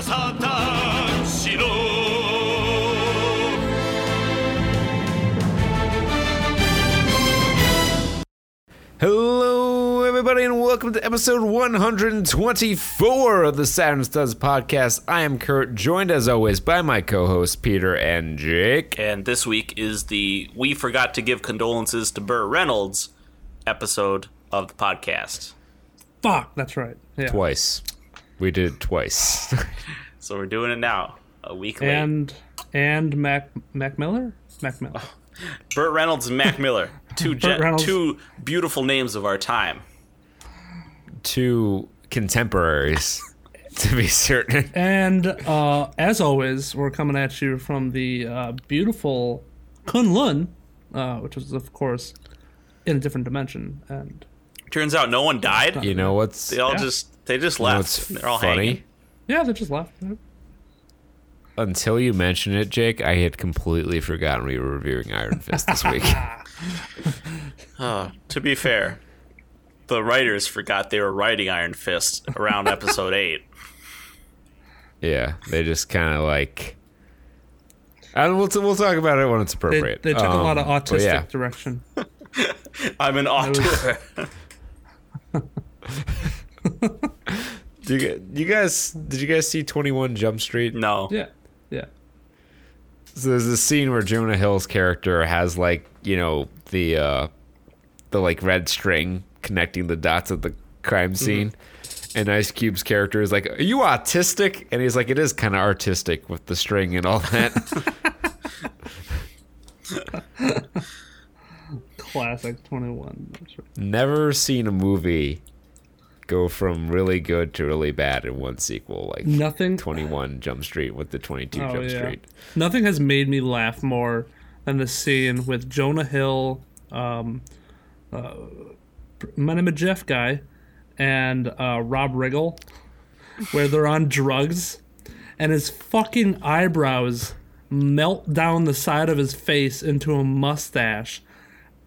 翼たちの「Hello!」everybody, and welcome to episode 124 of the Saturn Studs podcast. I am Kurt, joined as always by my co hosts Peter and Jake. And this week is the We Forgot to Give Condolences to Burt Reynolds episode of the podcast. Fuck, that's right. Yeah. Twice. We did it twice. so we're doing it now, a week late. And and Mac Mac Miller, Mac Miller, Burt Reynolds and Mac Miller, two two beautiful names of our time, two contemporaries. to be certain. And uh, as always, we're coming at you from the uh, beautiful Kunlun, uh, which is, of course, in a different dimension. And Turns out no one died. You know what's they all yeah. just they just left. You know they're all funny. Hanging. Yeah, they just left. Until you mentioned it, Jake, I had completely forgotten we were reviewing Iron Fist this week. uh, to be fair, the writers forgot they were writing Iron Fist around episode eight. Yeah, they just kind of like. And we'll, t- we'll talk about it when it's appropriate. They, they took um, a lot of um, autistic yeah. direction. I'm an author. Do you, you guys did you guys see 21 Jump Street? No. Yeah. Yeah. So there's this scene where Jonah Hill's character has like, you know, the uh the like red string connecting the dots of the crime mm-hmm. scene. Mm-hmm. And Ice Cube's character is like, "Are you autistic?" And he's like, "It is kind of artistic with the string and all that." Classic 21. Never seen a movie go from really good to really bad in one sequel like nothing 21 jump street with the 22 oh, jump yeah. street nothing has made me laugh more than the scene with jonah hill um uh, my name is jeff guy and uh, rob riggle where they're on drugs and his fucking eyebrows melt down the side of his face into a mustache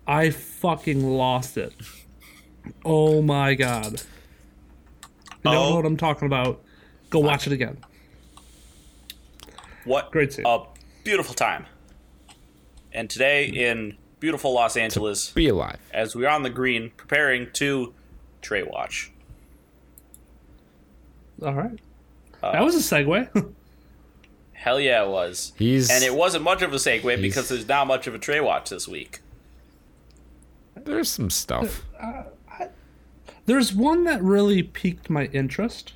I fucking lost it. Oh my god. You oh. don't know what I'm talking about, go watch it again. What great scene. a beautiful time. And today in beautiful Los Angeles. To be alive. As we are on the green preparing to Trey watch. All right. Uh, that was a segue. hell yeah, it was. He's, and it wasn't much of a segue because there's not much of a Trey watch this week there's some stuff. Uh, I, there's one that really piqued my interest.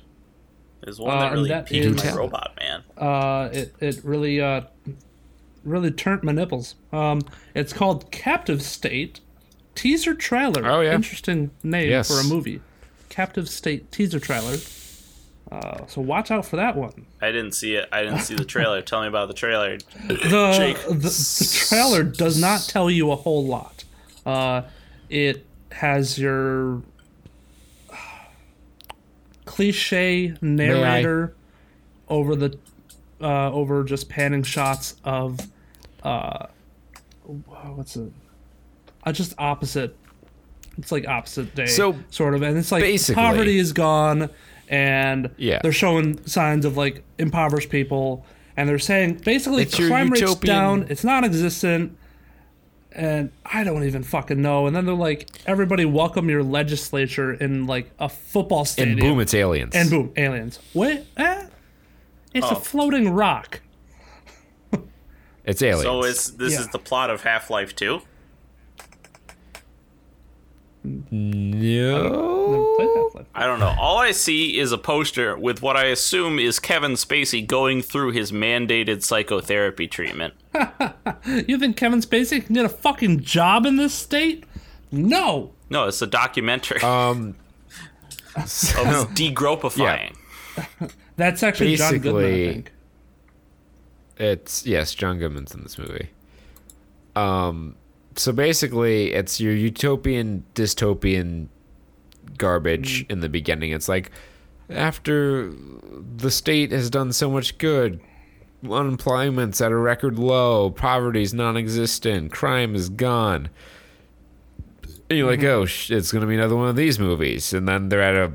There's one that uh, really that piqued is, my robot man. Uh, it it really uh, really turned my nipples. Um, it's called Captive State teaser trailer. Oh yeah, interesting name yes. for a movie. Captive State teaser trailer. Uh, so watch out for that one. I didn't see it. I didn't see the trailer. tell me about the trailer. The, the, the, trailer does not tell you a whole lot. Uh, it has your cliche narrator over the uh, over just panning shots of uh, what's it? Uh, just opposite. It's like opposite day, so sort of, and it's like poverty is gone, and yeah. they're showing signs of like impoverished people, and they're saying basically it's crime rates down, it's non-existent, and I don't even fucking know. And then they're like, everybody welcome your legislature in like a football stadium. And boom, it's aliens. And boom, aliens. What? Eh? It's oh. a floating rock. it's aliens. So is this yeah. is the plot of Half Life Two? No. I don't know. All I see is a poster with what I assume is Kevin Spacey going through his mandated psychotherapy treatment. you think Kevin Spacey can get a fucking job in this state? No. No, it's a documentary. Um so, of degropifying. Yeah. That's actually Basically, John Goodman, I think. It's yes, John Goodman's in this movie. Um so basically, it's your utopian, dystopian garbage mm-hmm. in the beginning. It's like after the state has done so much good, unemployment's at a record low, poverty's non-existent, crime is gone. And you're mm-hmm. like, oh, it's gonna be another one of these movies, and then they're at a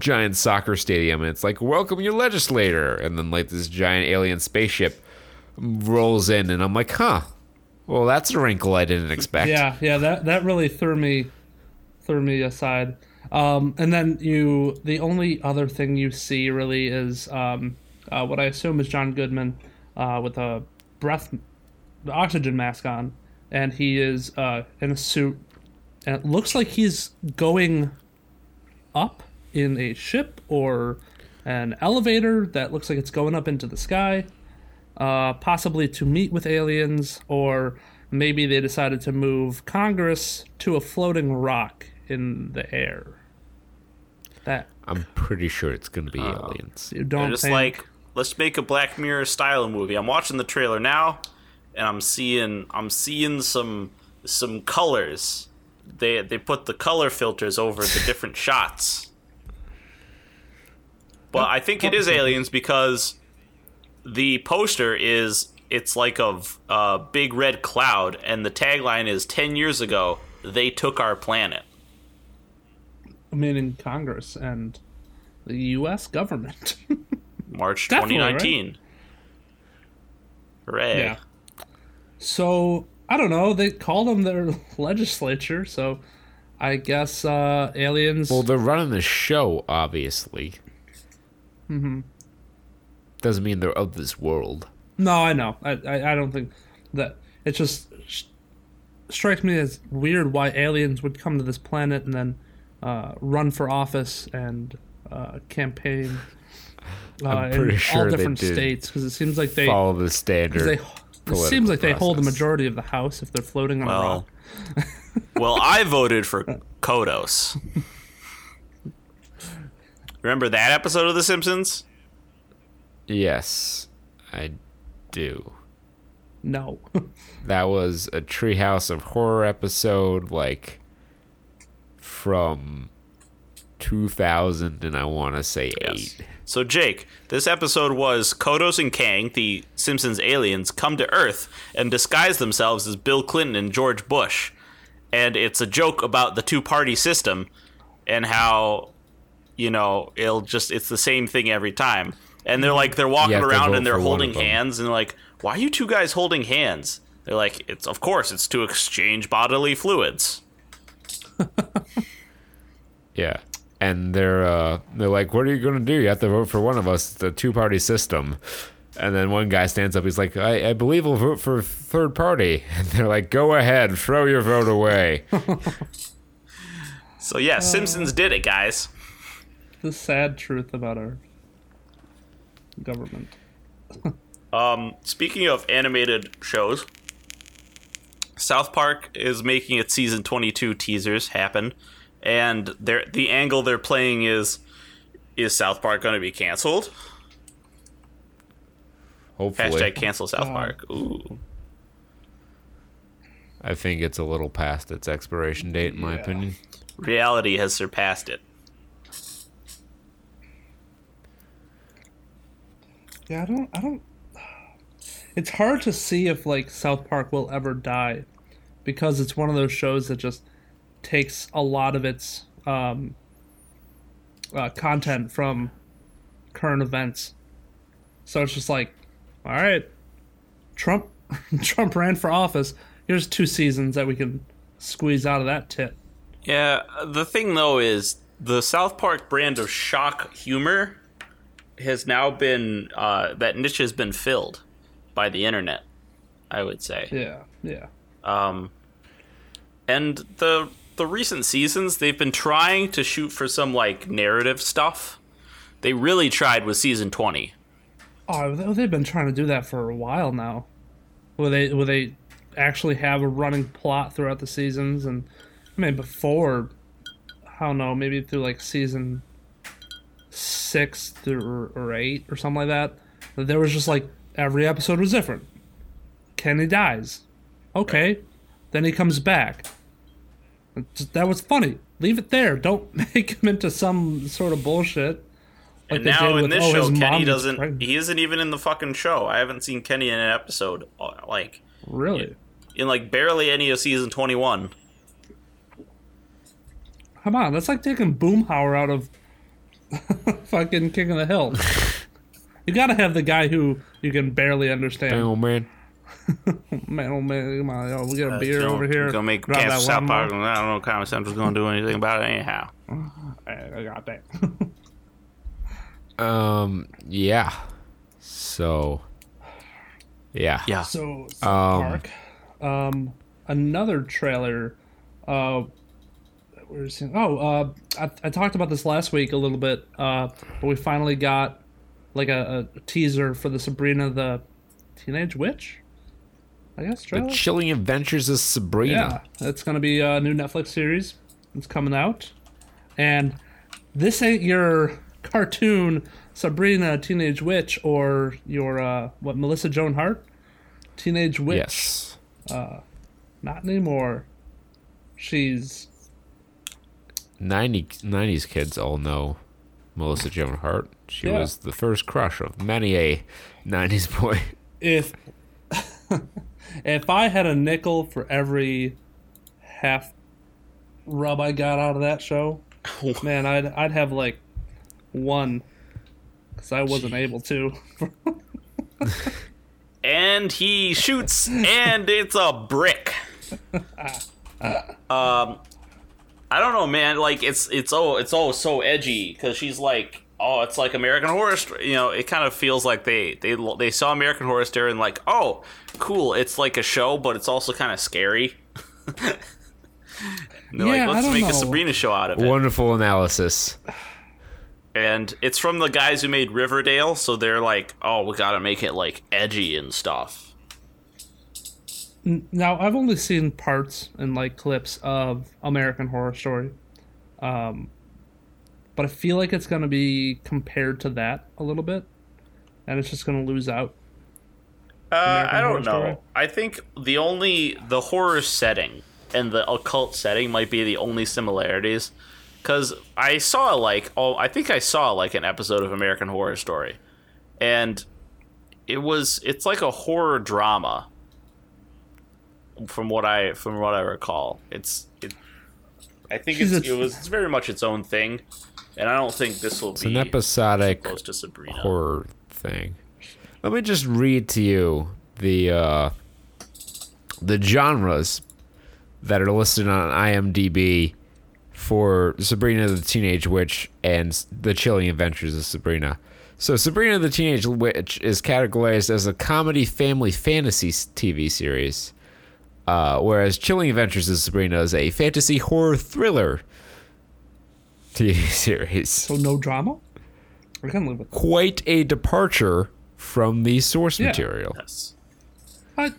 giant soccer stadium, and it's like, welcome your legislator, and then like this giant alien spaceship rolls in, and I'm like, huh, well, that's a wrinkle I didn't expect. Yeah, yeah, that that really threw me threw me aside. Um, and then you, the only other thing you see really is um, uh, what I assume is John Goodman uh, with a breath, oxygen mask on, and he is uh, in a suit, and it looks like he's going up in a ship or an elevator that looks like it's going up into the sky uh, possibly to meet with aliens, or maybe they decided to move Congress to a floating rock in the air. That I'm pretty sure it's going to be uh, aliens. You don't They're just think... like let's make a Black Mirror style movie. I'm watching the trailer now, and I'm seeing I'm seeing some some colors. They they put the color filters over the different shots. But I think it is aliens because the poster is it's like a, a big red cloud, and the tagline is 10 years ago, they took our planet. I mean, in Congress and the U.S. government. March 2019. Right? Hooray. Yeah. So, I don't know. They called them their legislature, so I guess uh, aliens. Well, they're running the show, obviously. Mm hmm doesn't mean they're of this world. No, I know. I, I, I don't think that. It just sh- strikes me as weird why aliens would come to this planet and then uh, run for office and uh, campaign uh, in sure all different states because it seems like they follow the standard. They, it seems like process. they hold the majority of the House if they're floating on well, a rock. well, I voted for Kodos. Remember that episode of The Simpsons? Yes, I do. No. that was a Treehouse of Horror episode, like from 2000, and I want to say yes. eight. So, Jake, this episode was Kodos and Kang, the Simpsons aliens, come to Earth and disguise themselves as Bill Clinton and George Bush. And it's a joke about the two party system and how, you know, it'll just, it's the same thing every time and they're like they're walking around and they're holding hands and they're like why are you two guys holding hands? They're like it's of course it's to exchange bodily fluids. Yeah. And they're uh, they're like what are you going to do? You have to vote for one of us. It's a two party system. And then one guy stands up. He's like I, I believe we'll vote for third party. And they're like go ahead. Throw your vote away. So yeah simpsons did it guys. The sad truth about our government. um, speaking of animated shows, South Park is making its season 22 teasers happen, and the angle they're playing is is South Park going to be canceled? Hopefully. Hashtag cancel South oh. Park. Ooh. I think it's a little past its expiration date, in my opinion. Reality has surpassed it. Yeah, I don't. I don't. It's hard to see if like South Park will ever die, because it's one of those shows that just takes a lot of its um, uh, content from current events. So it's just like, all right, Trump Trump ran for office. Here's two seasons that we can squeeze out of that tit. Yeah, the thing though is the South Park brand of shock humor has now been uh, that niche has been filled by the internet. I would say. Yeah. Yeah. Um, and the the recent seasons they've been trying to shoot for some like narrative stuff. They really tried with season twenty. Oh, they've been trying to do that for a while now. Will they? Will they actually have a running plot throughout the seasons? And I mean, before, I don't know, maybe through like season sixth or, or eight or something like that. There was just like every episode was different. Kenny dies. Okay. Then he comes back. That was funny. Leave it there. Don't make him into some sort of bullshit. Like and now in with, this oh, show, Kenny doesn't. Pregnant. He isn't even in the fucking show. I haven't seen Kenny in an episode. Uh, like really, in, in like barely any of season twenty one. Come on, that's like taking Boomhauer out of fucking King of the Hill. you gotta have the guy who you can barely understand. Man. man, oh man, come on, yo, we got a uh, beer gonna, over here. Gonna make Drop South Park. I don't know if Comedy Central's gonna do anything about it anyhow. I got that. um. Yeah. So. Yeah. Yeah. So, um, Park. Um. Another trailer. Uh, we're seeing. Oh, uh, I, I talked about this last week a little bit, uh, but we finally got like a, a teaser for the Sabrina the Teenage Witch. I guess trailer? the Chilling Adventures of Sabrina. Yeah, it's gonna be a new Netflix series. It's coming out, and this ain't your cartoon Sabrina Teenage Witch or your uh, what Melissa Joan Hart Teenage Witch. Yes. Uh, not anymore. She's 90, 90s kids all know Melissa Joan Hart. She yeah. was the first crush of many a 90s boy. If if I had a nickel for every half rub I got out of that show, man, I'd I'd have like one because I wasn't Jeez. able to. and he shoots, and it's a brick. um, I don't know, man. Like it's it's oh it's all so edgy because she's like oh it's like American Horror Story. You know, it kind of feels like they they they saw American Horror Story and like oh cool, it's like a show, but it's also kind of scary. they're yeah, like let's make know. a Sabrina show out of it. Wonderful analysis. And it's from the guys who made Riverdale, so they're like, oh, we gotta make it like edgy and stuff now I've only seen parts and like clips of American Horror Story, um, but I feel like it's gonna be compared to that a little bit, and it's just gonna lose out. Uh, I don't know. Story. I think the only the horror setting and the occult setting might be the only similarities, because I saw like oh I think I saw like an episode of American Horror Story, and it was it's like a horror drama from what I from what I recall. It's it, I think it's, it was it's very much its own thing, and I don't think this will it's be an episodic close to Sabrina. horror thing. Let me just read to you the uh, the genres that are listed on IMDb for Sabrina the Teenage Witch and The Chilling Adventures of Sabrina. So, Sabrina the Teenage Witch is categorized as a comedy family fantasy TV series. Uh, whereas Chilling Adventures of Sabrina is a fantasy horror thriller TV series. So no drama? I can live with that. Quite a departure from the source yeah. material. Yes. I,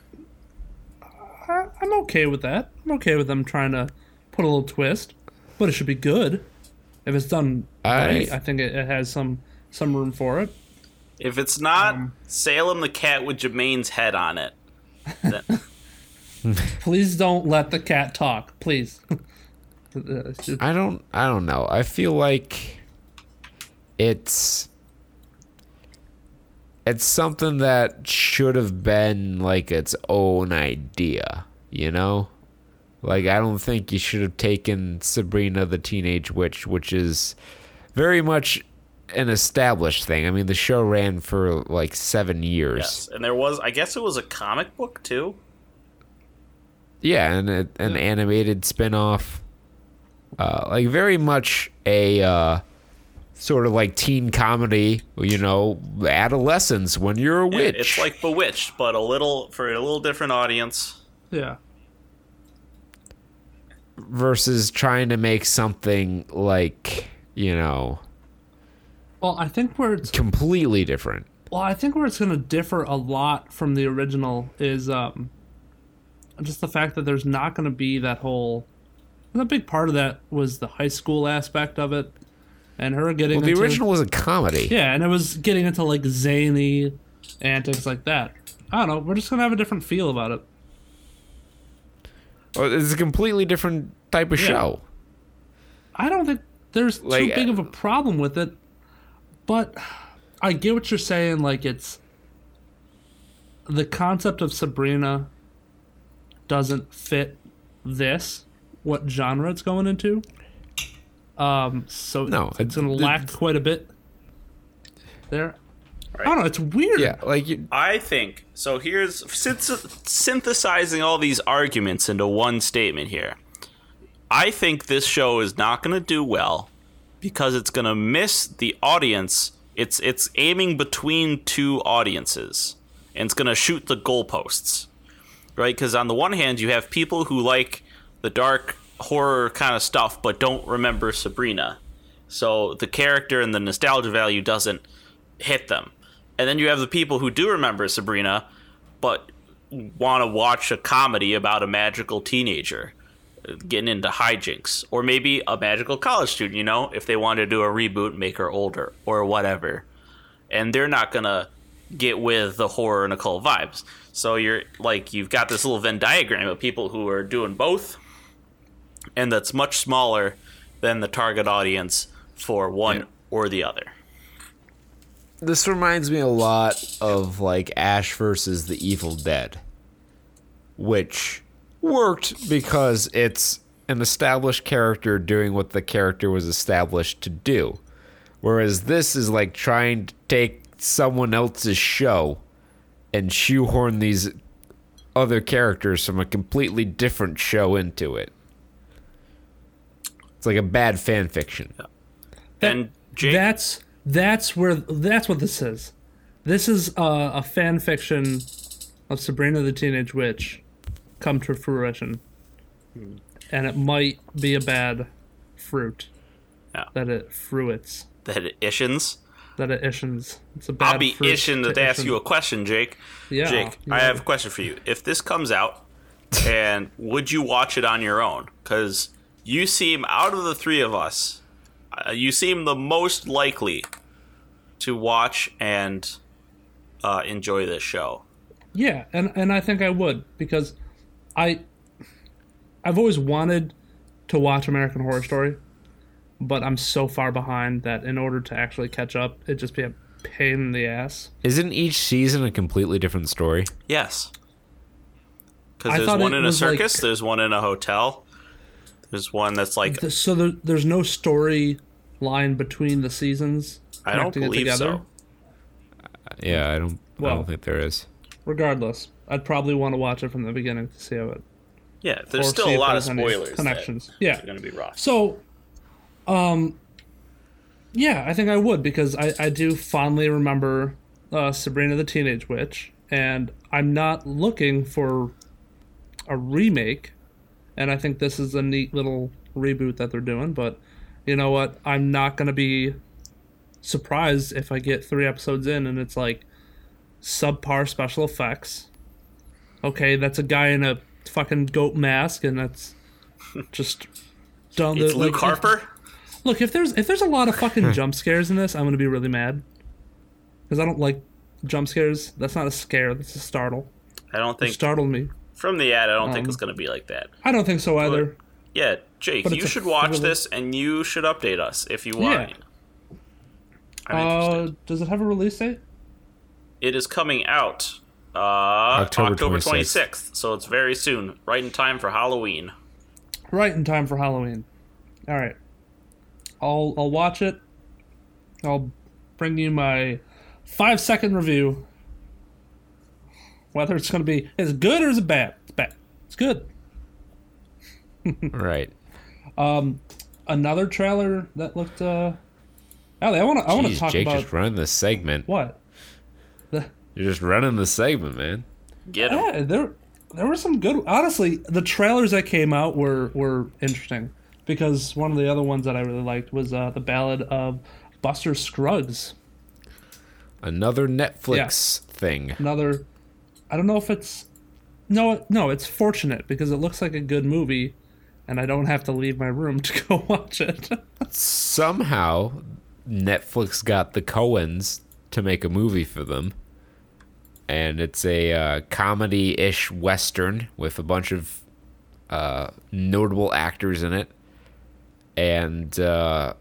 I, I'm okay with that. I'm okay with them trying to put a little twist, but it should be good. If it's done I, right, I think it, it, has some some room for it. If it's not um, Salem the cat with Jermaine's head on it, then- please don't let the cat talk, please. I don't I don't know. I feel like it's it's something that should have been like its own idea, you know? Like I don't think you should have taken Sabrina the Teenage Witch, which is very much an established thing. I mean, the show ran for like 7 years. Yes. And there was I guess it was a comic book too. Yeah, and a, an yeah. animated spin-off. Uh, like very much a uh, sort of like teen comedy, you know, adolescence when you're a witch. It's like Bewitched, but a little for a little different audience. Yeah. Versus trying to make something like, you know, well, I think where it's completely different. Well, I think where it's going to differ a lot from the original is um, just the fact that there's not going to be that whole. A big part of that was the high school aspect of it, and her getting. Well, the into, original was a comedy. Yeah, and it was getting into like zany antics like that. I don't know. We're just gonna have a different feel about it. Well, it's a completely different type of yeah. show. I don't think there's like, too big of a uh, problem with it, but I get what you're saying. Like it's the concept of Sabrina doesn't fit this, what genre it's going into. Um, so no, it's going it, to lack it, quite a bit there. Right. I don't know. It's weird. Yeah, like you- I think so. Here's synthesizing all these arguments into one statement here. I think this show is not going to do well because it's going to miss the audience. It's it's aiming between two audiences, and it's going to shoot the goalposts right? Because on the one hand, you have people who like the dark horror kind of stuff, but don't remember Sabrina. So the character and the nostalgia value doesn't hit them. And then you have the people who do remember Sabrina, but want to watch a comedy about a magical teenager getting into hijinks, or maybe a magical college student, you know, if they want to do a reboot, make her older, or whatever. And they're not going to get with the horror and occult vibes. So you're like you've got this little Venn diagram of people who are doing both, and that's much smaller than the target audience for one yeah. or the other. This reminds me a lot of like Ash versus the Evil Dead, which worked because it's an established character doing what the character was established to do. Whereas this is like trying to take someone else's show and shoehorn these other characters from a completely different show into it. It's like a bad fan fiction. Yeah. And Jake? that's that's where that's what this is. This is a fan fiction of Sabrina the Teenage Witch come to fruition, hmm. and it might be a bad fruit yeah. that it fruits that it ishins that it ishins. It's a bad I'll be ishing that they ask you a question, Jake. Yeah, Jake, yeah. I have a question for you. If this comes out, and would you watch it on your own? Because you seem out of the three of us, uh, you seem the most likely to watch and uh, enjoy this show. Yeah, and and I think I would because I I've always wanted to watch American Horror Story but I'm so far behind that in order to actually catch up, it'd just be a pain in the ass. Isn't each season a completely different story? Yes. Because there's one in a circus, like, there's one in a hotel, there's one that's like. So there, there's no story line between the seasons. I don't believe so. Uh, yeah, I don't. Well, I don't think there is. Regardless, I'd probably want to watch it from the beginning to see how it. Yeah, there's still a lot of spoilers. Connections. yeah, going to be rough. So um, yeah, I think I would because I, I do fondly remember uh, Sabrina the Teenage Witch, and I'm not looking for a remake, and I think this is a neat little reboot that they're doing. But you know what? I'm not gonna be surprised if I get three episodes in and it's like subpar special effects. Okay, that's a guy in a fucking goat mask, and that's just done. it's the, Luke like, Harper. Look, if there's if there's a lot of fucking jump scares in this, I'm gonna be really mad. Because I don't like jump scares. That's not a scare. That's a startle. I don't think it startled me. From the ad, I don't um, think it's gonna be like that. I don't think so either. But, yeah, Jake, you should watch thriller. this and you should update us if you want. Yeah. Uh, does it have a release date? It is coming out uh, October, October 26th. 26th, so it's very soon, right in time for Halloween. Right in time for Halloween. All right. I'll I'll watch it. I'll bring you my five second review. Whether it's going to be as good or as bad, it's bad. It's good. right. Um, another trailer that looked. Uh, Ali, I want to. I want to talk Jake about. Jake just running the segment. What? The... You're just running the segment, man. Get him. Yeah, there. There were some good. Honestly, the trailers that came out were were interesting because one of the other ones that I really liked was uh, the Ballad of Buster Scruggs. Another Netflix yeah. thing. Another. I don't know if it's. No, no, it's fortunate because it looks like a good movie, and I don't have to leave my room to go watch it. Somehow, Netflix got the Coens to make a movie for them, and it's a uh, comedy-ish western with a bunch of uh, notable actors in it and uh,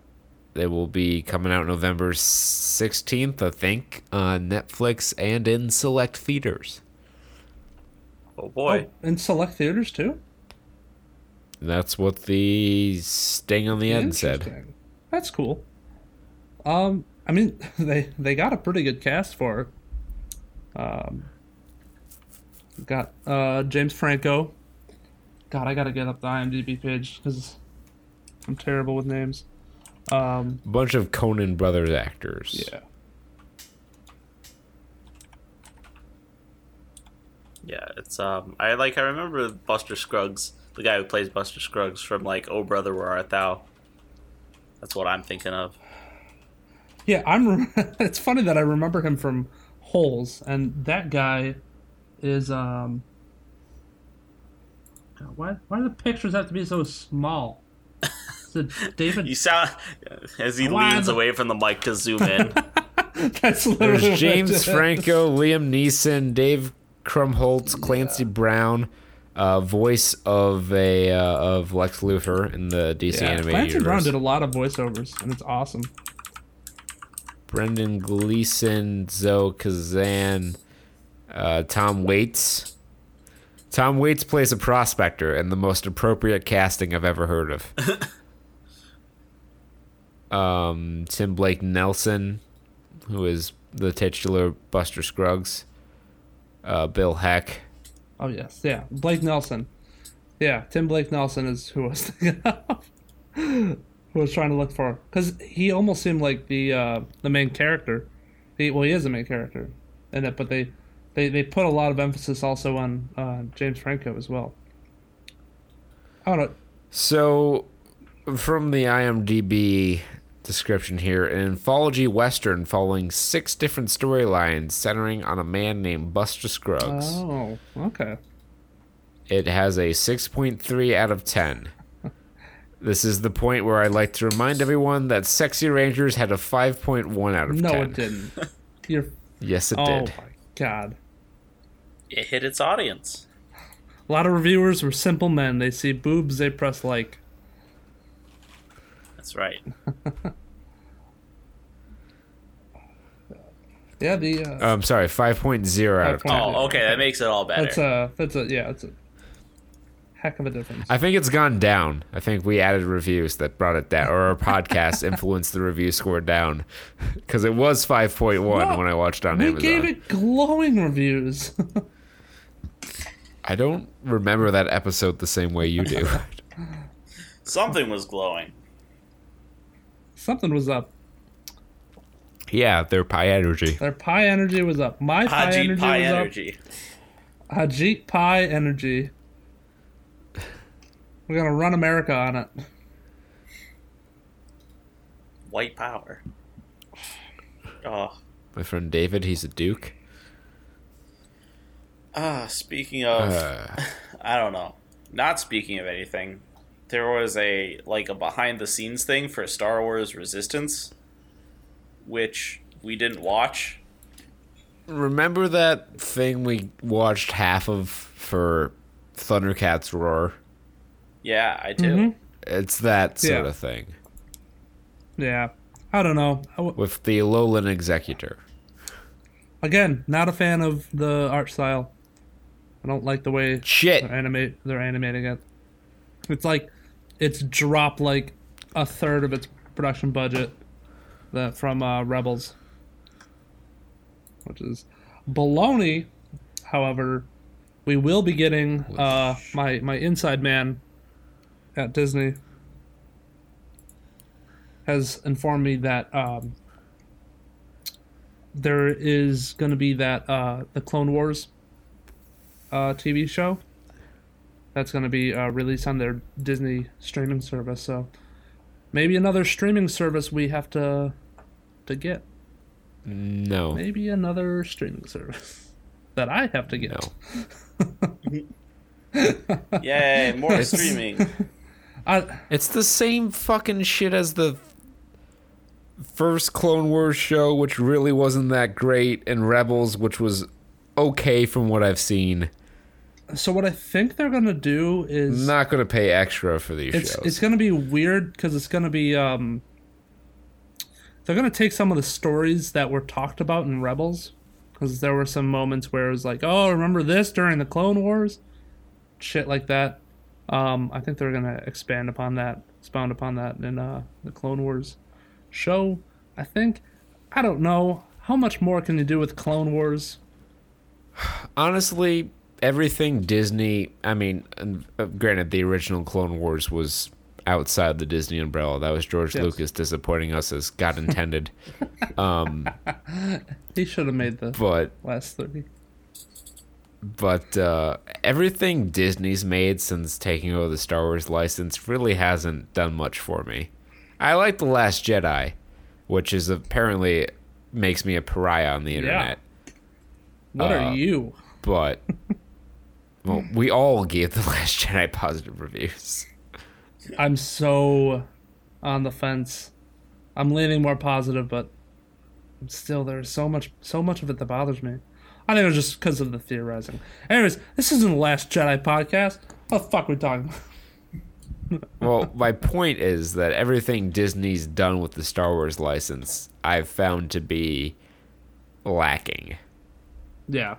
they will be coming out November 16th, I think, on Netflix and in select theaters. Oh boy. Oh, in select theaters too? That's what the sting on the end said. That's cool. Um I mean they they got a pretty good cast for it. Um got uh James Franco. God, I got to get up the IMDb page cuz I'm terrible with names. Um, Bunch of Coen Brothers actors. Yeah. Yeah, it's um. I like. I remember Buster Scruggs, the guy who plays Buster Scruggs from like Oh Brother Where Art Thou. That's what I'm thinking of. Yeah, I'm. Re- it's funny that I remember him from Holes, and that guy is um. God, why why do the pictures have to be so small? the David. You sound as he Why leans away from the mic to zoom in. That's There's James Franco, Liam Neeson, Dave Krumholtz, Clancy yeah. Brown, uh, voice of a uh, of Lex Luthor in the DC yeah, animated Clancy universe. Brown did a lot of voiceovers, and it's awesome. Brendan Gleeson, Zoe Kazan, uh, Tom Waits. Tom Waits plays a prospector, and the most appropriate casting I've ever heard of. um, Tim Blake Nelson, who is the titular Buster Scruggs, uh, Bill Heck. Oh yes, yeah, Blake Nelson. Yeah, Tim Blake Nelson is who I was thinking of. who I was trying to look for because he almost seemed like the uh, the main character. He, well, he is the main character, and that but they. They, they put a lot of emphasis also on uh, James Franco as well. I don't know. So, from the IMDb description here an anthology western following six different storylines centering on a man named Buster Scruggs. Oh, okay. It has a 6.3 out of 10. This is the point where I'd like to remind everyone that Sexy Rangers had a 5.1 out of no, 10. No, it didn't. You're... Yes, it oh, did. Oh, my God. It hit its audience. A lot of reviewers were simple men. They see boobs, they press like. That's right. yeah, the. Uh, I'm sorry, 5.0 out of 10. Oh, okay, that makes it all better. That's a, that's a, yeah, that's a heck of a difference. I think it's gone down. I think we added reviews that brought it down, or our podcast influenced the review score down, because it was 5.1 when I watched on we Amazon. We gave it glowing reviews. I don't remember that episode the same way you do. Something was glowing something was up. Yeah, their pie energy. Their pie energy was up. My pie Ajit energy pie was energy. up. Ajit Pai energy. We're gonna run America on it. White power. Oh. My friend David, he's a duke. Ah, uh, speaking of, uh. I don't know. Not speaking of anything, there was a like a behind the scenes thing for Star Wars Resistance, which we didn't watch. Remember that thing we watched half of for Thundercats Roar? Yeah, I do. Mm-hmm. It's that sort yeah. of thing. Yeah, I don't know. I w- With the Alolan Executor. Again, not a fan of the art style. I don't like the way Shit. they're animate they're animating it. It's like it's dropped like a third of its production budget that from uh, Rebels, which is baloney. However, we will be getting uh, my my inside man at Disney has informed me that um, there is going to be that uh, the Clone Wars uh, TV show that's going to be uh, released on their Disney streaming service. So maybe another streaming service we have to to get. No. Maybe another streaming service that I have to get. No. Yay! More it's, streaming. I, it's the same fucking shit as the first Clone Wars show, which really wasn't that great, and Rebels, which was okay from what I've seen so what I think they're gonna do is not gonna pay extra for these it's, shows. It's gonna be weird because it's gonna be um. They're gonna take some of the stories that were talked about in Rebels, because there were some moments where it was like, "Oh, remember this during the Clone Wars," shit like that. Um, I think they're gonna expand upon that, expound upon that in uh, the Clone Wars show. I think. I don't know how much more can you do with Clone Wars. Honestly, everything Disney. I mean, uh, granted, the original Clone Wars was outside the Disney umbrella. That was George yes. Lucas disappointing us as God intended. um, he should have made the but, last thirty. But uh, everything Disney's made since taking over the Star Wars license really hasn't done much for me. I like The Last Jedi, which is apparently makes me a pariah on the internet. Yeah. What uh, are you? But Well, hmm. we all gave The Last Jedi positive reviews. I'm so on the fence. I'm leaning more positive, but still, there's so much, so much of it that bothers me. I think it's just because of the theorizing. Anyways, this isn't the Last Jedi podcast. What the fuck are we talking about? well, my point is that everything Disney's done with the Star Wars license, I've found to be lacking. Yeah.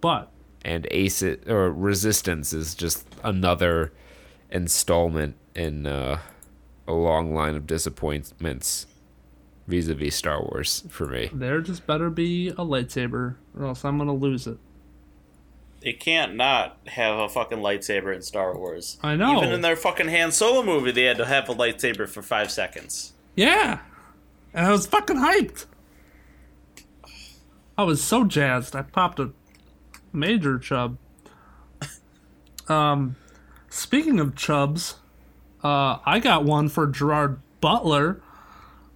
But and Ace or Resistance is just another installment in uh, a long line of disappointments vis-a-vis Star Wars for me. There just better be a lightsaber, or else I'm gonna lose it. It can't not have a fucking lightsaber in Star Wars. I know. Even in their fucking Han Solo movie, they had to have a lightsaber for five seconds. Yeah, and I was fucking hyped. I was so jazzed. I popped a Major chub. Um, speaking of chubs, uh, I got one for Gerard Butler.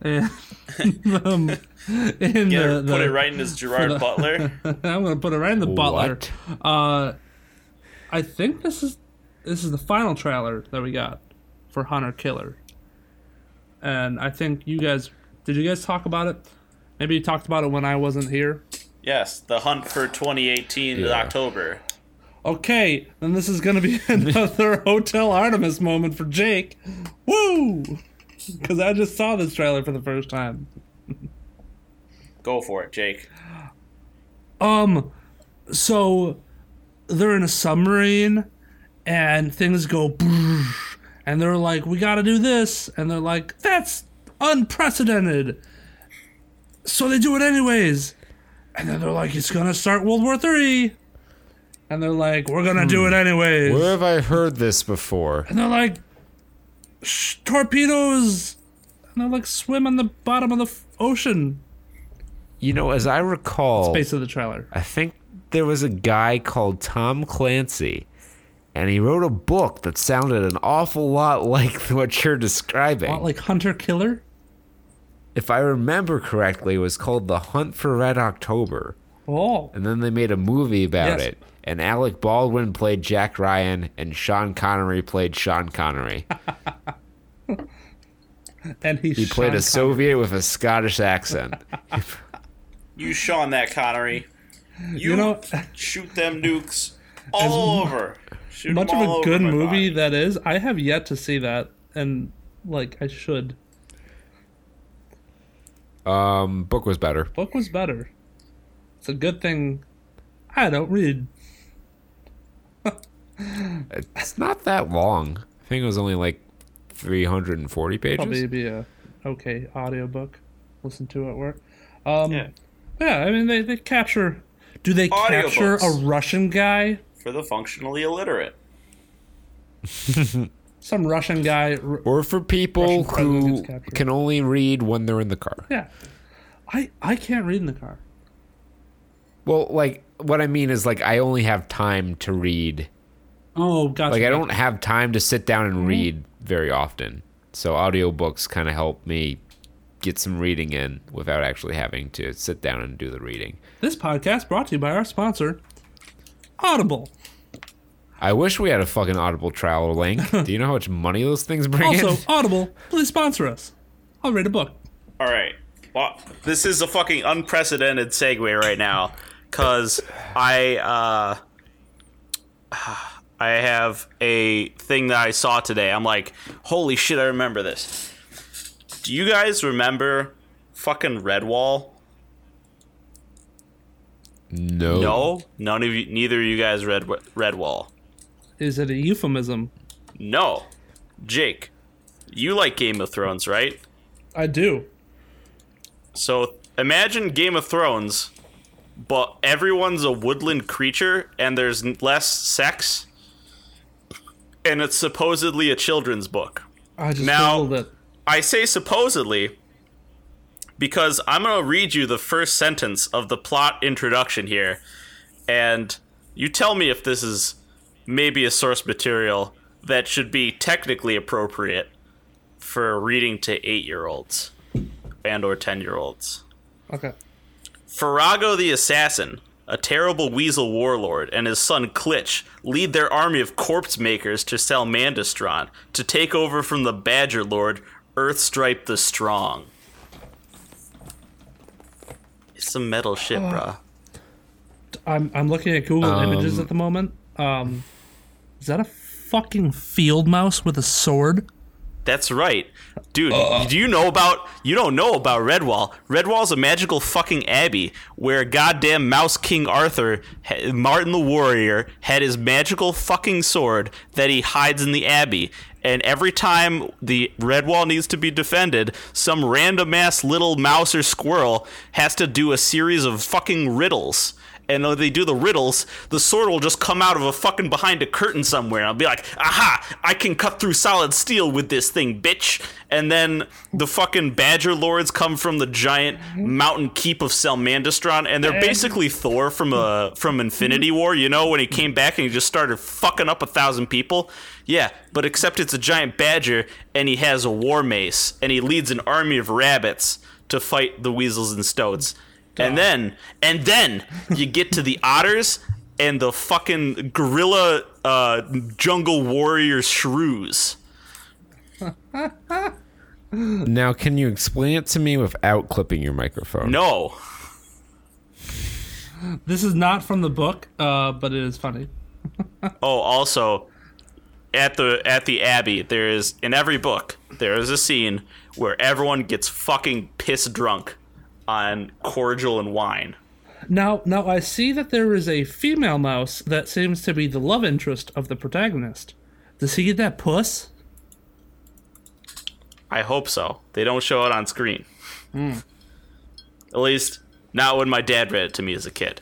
And, um, in the, the, put it right in his Gerard the, Butler. I'm gonna put it right in the Butler. What? Uh, I think this is this is the final trailer that we got for Hunter Killer, and I think you guys did you guys talk about it? Maybe you talked about it when I wasn't here. Yes, the hunt for 2018 yeah. October. Okay, then this is going to be another Hotel Artemis moment for Jake. Woo! Because I just saw this trailer for the first time. Go for it, Jake. Um, so they're in a submarine, and things go, and they're like, "We got to do this," and they're like, "That's unprecedented." So they do it anyways and then they're like, it's gonna start World War Three. And they're like, we're gonna do it hmm. anyways. Where have I heard this before? And they're like, Shh, torpedoes. And they're like, swim on the bottom of the f- ocean. You know, as I recall, Space of the trailer. I think there was a guy called Tom Clancy, and he wrote a book that sounded an awful lot like what you're describing. What, like Hunter Killer? if I remember correctly, was called The Hunt for Red October. Oh. And then they made a movie about yes. it. And Alec Baldwin played Jack Ryan, and Sean Connery played Sean Connery. and he, he played Sean a Soviet with a Scottish accent. you Sean that Connery. You, you know, shoot them nukes all over. Shoot much of a good movie body. that is. I have yet to see that, and like I should. Um, book was better. Book was better. It's a good thing I don't read. it's not that long. I think it was only like 340 pages. Probably be a okay audiobook. Listen to at work. Um, yeah. Yeah, I mean they, they capture. Do they Audiobooks. capture a Russian guy for the functionally illiterate? some Russian guy. Or for people who can only read when they're in the car. Yeah. I, I can't read in the car. Well, like, what I mean is, like, I only have time to read. Oh, gotcha. Like, I don't have time to sit down and mm-hmm. read very often. So, audiobooks kind of help me get some reading in without actually having to sit down and do the reading. This podcast brought to you by our sponsor, Audible. I wish we had a fucking Audible trial link. Do you know how much money those things bring also, in? Audible, please sponsor us. I'll read a book. All right. Well, this is a fucking unprecedented segue right now because I uh, I have a thing that I saw today. I'm like, holy shit, I remember this. Do you guys remember fucking Redwall? No. No, none of you. Neither of you guys read Redwall is it a euphemism? No, Jake, you like Game of Thrones, right? I do. So imagine Game of Thrones, but everyone's a woodland creature and there's less sex, and it's supposedly a children's book. I just now, it. I say supposedly because I'm going to read you the first sentence of the plot introduction here, and you tell me if this is maybe a source material that should be technically appropriate for reading to eight year olds and or ten year olds. Okay. Ferahgo the assassin, a terrible weasel warlord, and his son Klitch lead their army of corpse makers to Salamandastron to take over from the Badger Lord Urthstripe the Strong. It's some metal shit, uh, bruh. I'm I'm looking at Google um, Images at the moment. Um, is that a fucking field mouse with a sword? That's right. Dude, uh. do you know about you don't know about Redwall? Redwall's a magical fucking abbey where goddamn Mouse King Arthur, Martin the Warrior, had his magical fucking sword that he hides in the abbey. And every time the Redwall needs to be defended, some random ass little mouse or squirrel has to do a series of fucking riddles and they do the riddles, the sword will just come out of a fucking behind a curtain somewhere. I'll be like, aha, I can cut through solid steel with this thing, bitch. And then the fucking badger lords come from the giant mm-hmm. mountain keep of Salamandastron, and they're basically Thor from a from Infinity mm-hmm. War. You know when he came back and he just started fucking up a thousand people. Yeah, but except it's a giant badger, and he has a war mace, and he leads an army of rabbits to fight the weasels and stoats. And then, and then you get to the otters and the fucking gorilla uh, jungle warrior shrews. now, can you explain it to me without clipping your microphone? No. This is not from the book, uh, but it is funny. oh, also, at the at the abbey, there is in every book there is a scene where everyone gets fucking piss drunk on cordial and wine. Now, now I see that there is a female mouse that seems to be the love interest of the protagonist. Does he get that puss? I hope so. They don't show it on screen. Mm. At least, not when my dad read it to me as a kid.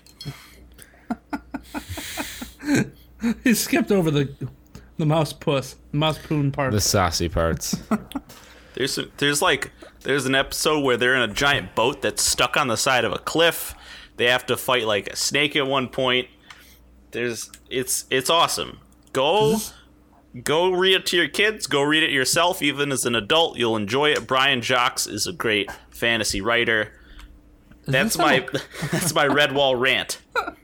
he skipped over the the mouse puss, mouse poon part, the saucy parts. there's there's like there's an episode where they're in a giant boat that's stuck on the side of a cliff. They have to fight like a snake at one point. There's it's it's awesome. Go go read it to your kids, go read it yourself even as an adult. You'll enjoy it. Brian Jacques is a great fantasy writer. That's my that's my Redwall rant.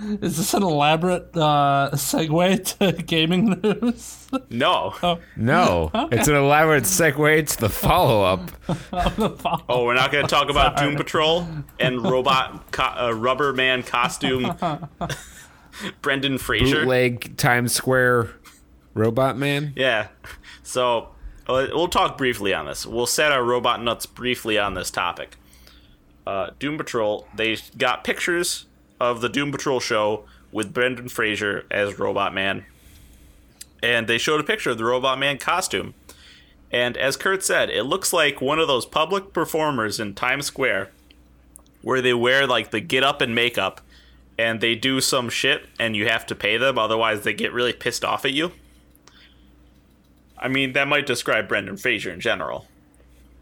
Is this an elaborate uh, segue to gaming news? No. Oh. No. Okay. It's an elaborate segue to the follow up. oh, oh, we're not going to talk about Doom Patrol and robot co- uh, rubber man costume Brendan Fraser. Bootleg Times Square robot man? Yeah. So uh, we'll talk briefly on this. We'll set our robot nuts briefly on this topic. Uh, Doom Patrol, they got pictures of the Doom Patrol show with Brendan Fraser as Robot Man. And they showed a picture of the Robot Man costume. And as Kurt said, it looks like one of those public performers in Times Square where they wear like the get up and makeup and they do some shit and you have to pay them, otherwise, they get really pissed off at you. I mean, that might describe Brendan Fraser in general,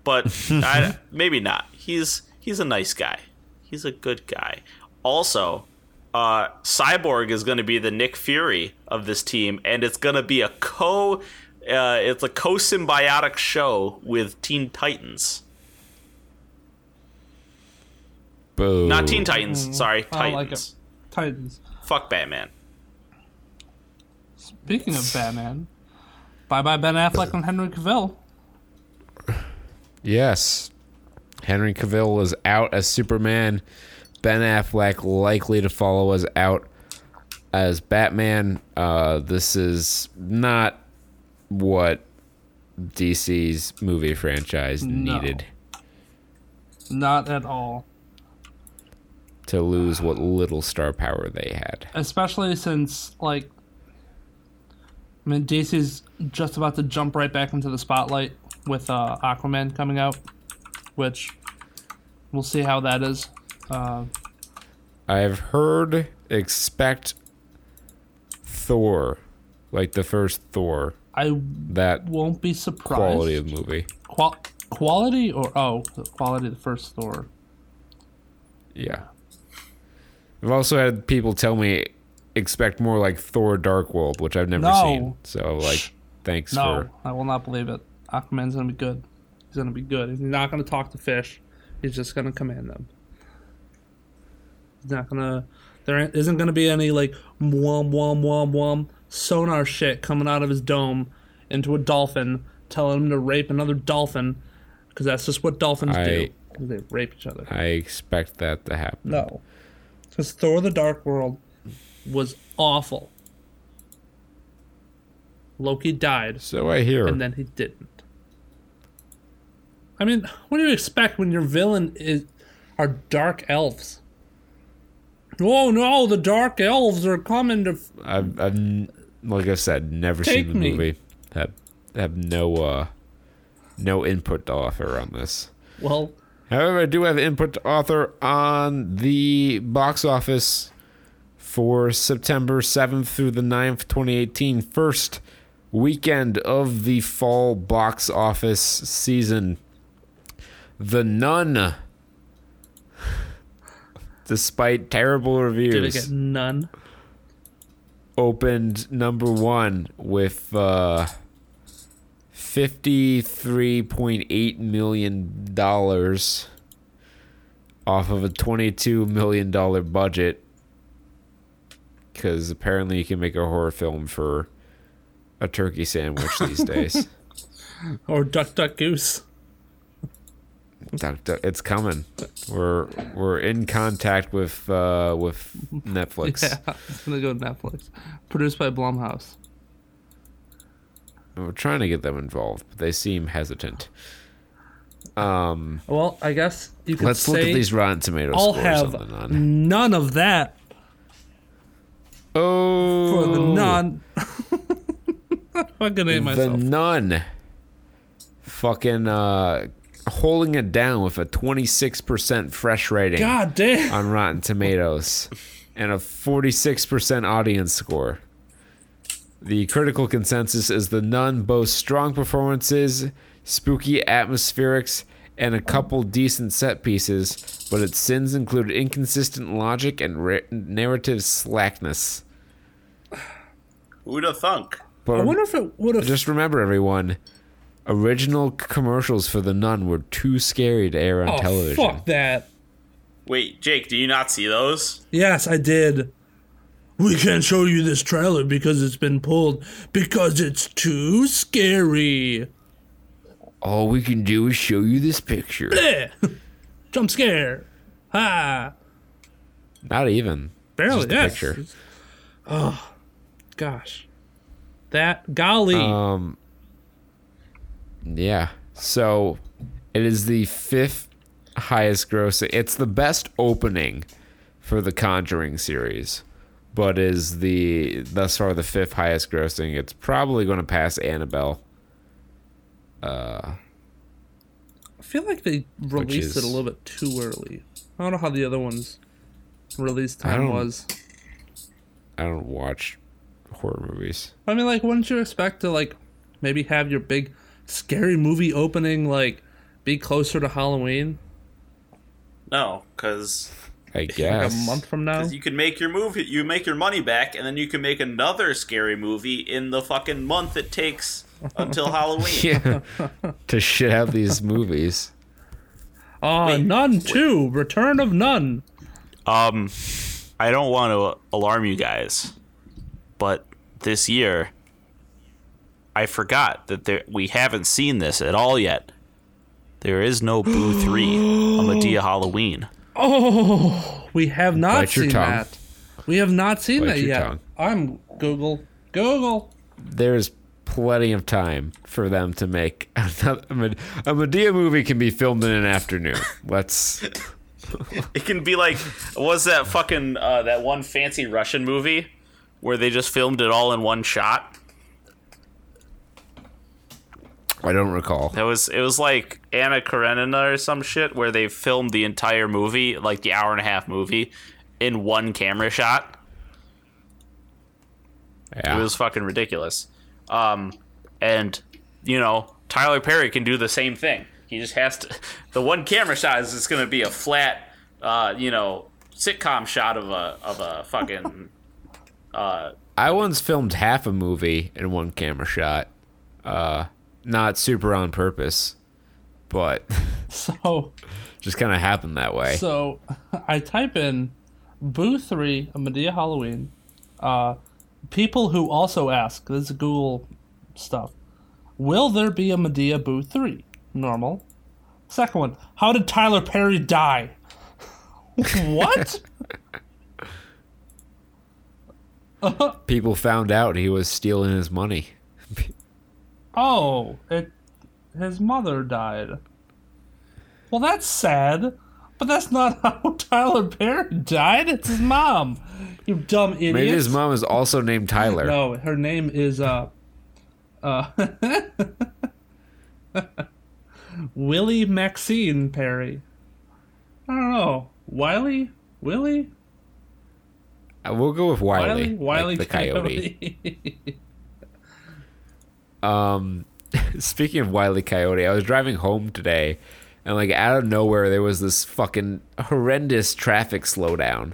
but I, maybe not. He's he's a nice guy. He's a good guy. Also, uh, Cyborg is going to be the Nick Fury of this team, and it's going to be a co. Uh, it's a co-symbiotic show with Teen Titans. Boom! Not Teen Titans. Mm-hmm. Sorry, Titans. Like Titans. Fuck Batman. Speaking of Batman, bye bye Ben Affleck and Henry Cavill. Yes, Henry Cavill is out as Superman. Ben Affleck likely to follow us out as Batman. Uh, this is not what DC's movie franchise needed. No. Not at all. To lose what little star power they had. Especially since, like, I mean, DC's just about to jump right back into the spotlight with uh, Aquaman coming out, which we'll see how that is. Uh, I've heard expect Thor, like the first Thor. I that won't be surprised. Quality of movie. Qual- quality or oh, quality of the first Thor. Yeah. I've also had people tell me expect more like Thor: Dark World, which I've never no. seen. So like, thanks. No, for... I will not believe it. Aquaman's gonna be good. He's gonna be good. He's not gonna talk to fish. He's just gonna command them. It's not gonna. There isn't gonna be any like wom wom wom wom sonar shit coming out of his dome into a dolphin, telling him to rape another dolphin, because that's just what dolphins I, do. They rape each other. I expect that to happen. No, because Thor: The Dark World was awful. Loki died. So I hear. And then he didn't. I mean, what do you expect when your villain is are dark elves? Oh no, the dark elves are coming to. F- I've, I've, like I said, never Take seen the me. movie. Have have no uh, no input to offer on this. Well, however, I do have input to author on the box office for September seventh through the 9th, 2018. First weekend of the fall box office season. The Nun despite terrible reviews. Did it get none? Opened number one with uh, $53.8 million off of a $22 million budget. Because apparently you can make a horror film for a turkey sandwich these days. or Duck Duck Goose. It's coming. We're we're in contact with uh, with Netflix. Yeah, it's gonna go to Netflix. Produced by Blumhouse. We're trying to get them involved, but they seem hesitant. Um. Well, I guess you could. Let's look at these Rotten Tomatoes. I'll have on. none of that. Oh, for the oh. nun. I'm gonna hate myself. The nun. Fucking uh, holding it down with a 26% fresh rating God damn. on Rotten Tomatoes and a 46% audience score. The critical consensus is The Nun boasts strong performances, spooky atmospherics, and a couple decent set pieces, but its sins include inconsistent logic and narrative slackness. Who'da thunk? But I wonder if it would have. Just remember, everyone, original commercials for The Nun were too scary to air on oh, television. Fuck that. Wait, Jake, do you not see those? Yes, I did. We can't show you this trailer because it's been pulled because it's too scary. All we can do is show you this picture. Bleh! Jump scare. Ha! Not even. Barely. It's yes. Picture. Oh, gosh. That golly. Um, yeah. So it is the fifth highest grossing. It's the best opening for the Conjuring series, but is the thus far the fifth highest grossing. It's probably going to pass Annabelle. Uh, I feel like they released is, it a little bit too early. I don't know how the other ones release time I was. I don't watch horror movies. I mean, like, wouldn't you expect to like maybe have your big scary movie opening like be closer to Halloween? No, because I guess like a month from now you can make your movie, you make your money back, and then you can make another scary movie in the fucking month it takes until Halloween yeah. to shit out these movies. Uh, wait, Nun wait. Two, Return of None. Um, I don't want to alarm you guys, but this year I forgot that there, we haven't seen this at all yet. There is no Boo 3 on Madea Halloween. Oh, we have not Bite seen that. We have not seen Bite that yet. Tongue. I'm Google. Google. There's plenty of time for them to make another, a Madea movie can be filmed in an afternoon. Let's It can be like was that fucking uh, that one fancy Russian movie where they just filmed it all in one shot? I don't recall. It was it was like Anna Karenina or some shit where they filmed the entire movie, like the hour and a half movie, in one camera shot. Yeah. It was fucking ridiculous. Um, and you know, Tyler Perry can do the same thing. He just has to. The one camera shot is just going to be a flat, uh, you know, sitcom shot of a of a fucking. Uh, I once filmed half a movie in one camera shot. Uh, not super on purpose, but so just kind of happened that way. So I type in Boo 3 Madea Halloween. Uh, people who also ask, this is Google stuff. Will there be a Madea Boo 3? Normal. Second one, how did Tyler Perry die? what? Uh-huh. people found out he was stealing his money. Oh, it, his mother died. Well, that's sad, but that's not how Tyler Perry died. It's his mom. You dumb idiot. Maybe his mom is also named Tyler. No, her name is uh, uh, Willie Maxine Perry. I don't know. Wiley? Willie? Uh, we'll go with Wiley. Wiley, Wiley like the coyote. coyote. Um, speaking of Wiley. Coyote, I was driving home today, and like out of nowhere, there was this fucking horrendous traffic slowdown,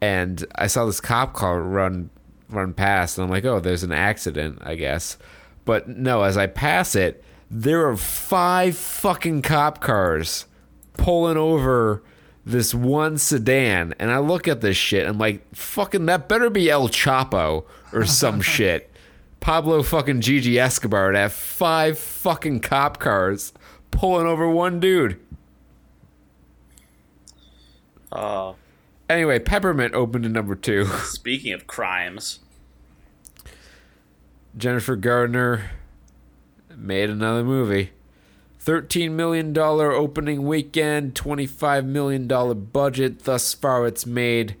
and I saw this cop car run run past, and I'm like, oh, there's an accident, I guess. But no, as I pass it, there are five fucking cop cars pulling over this one sedan, and I look at this shit. I'm like, fucking, that better be El Chapo or some shit. Pablo fucking Gigi Escobar would have five fucking cop cars pulling over one dude. Oh. Anyway, Peppermint opened at number two. Speaking of crimes, Jennifer Gardner made another movie. $13 million opening weekend, $25 million budget. Thus far, it's made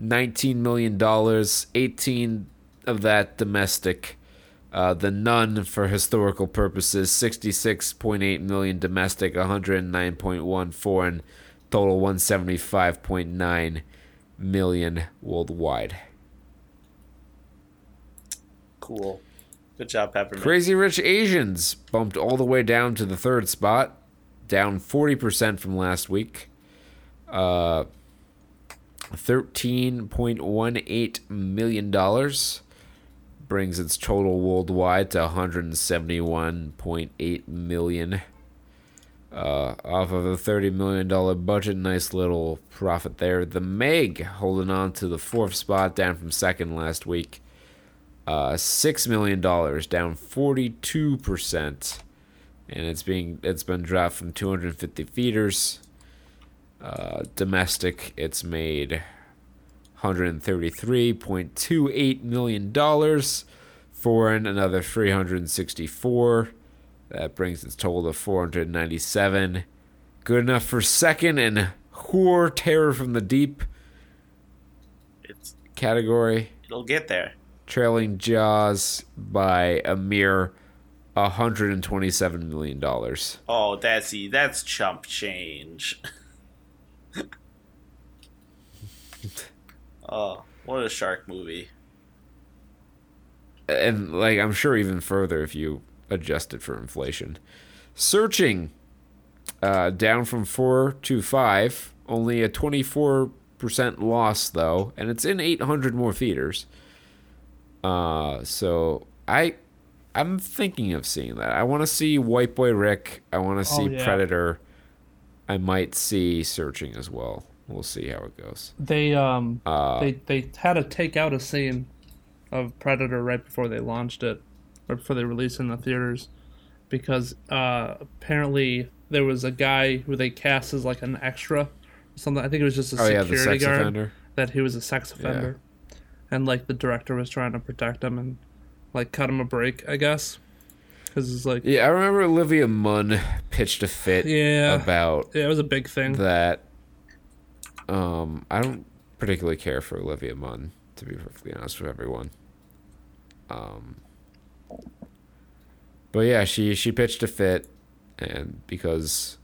$19 million, 18 of that domestic. Uh, the Nun, for historical purposes, 66.8 million domestic, 109.1 foreign, total 175.9 million worldwide. Cool. Good job, Peppermint. Crazy Rich Asians bumped all the way down to the third spot, down 40% from last week. Uh, $13.18 million brings its total worldwide to 171.8 million. Uh, off of a $30 million budget, nice little profit there. The Meg holding on to the fourth spot, down from second last week. Uh, $6 million, down 42%. And it's being it's been dropped from 250 feeders. Uh, domestic, it's made 133.28 million dollars. Foreign another 364. That brings its total to 497. Good enough for second and Hoor Terror from the Deep it's, category. It'll get there. Trailing Jaws by a mere 127 million dollars. Oh, that's that's chump change. Oh, what a shark movie! And like, I'm sure even further if you adjusted for inflation. Searching uh, down from four to five, only a 24 percent loss though, and it's in 800 more theaters. Uh, so I, I'm thinking of seeing that. I want to see White Boy Rick. I want to oh, see yeah. Predator. I might see Searching as well. We'll see how it goes. They um uh, they they had to take out a scene of Predator right before they launched it, or before they released in the theaters, because uh, apparently there was a guy who they cast as like an extra, something. I think it was just a oh, security yeah, guard offender. that he was a sex offender, yeah. and like the director was trying to protect him and like cut him a break, I guess. Because it's like yeah, I remember Olivia Munn pitched a fit. Yeah, about yeah, it was a big thing that um, I don't particularly care for Olivia Munn, to be perfectly honest with everyone. Um, but yeah, she she pitched a fit, and because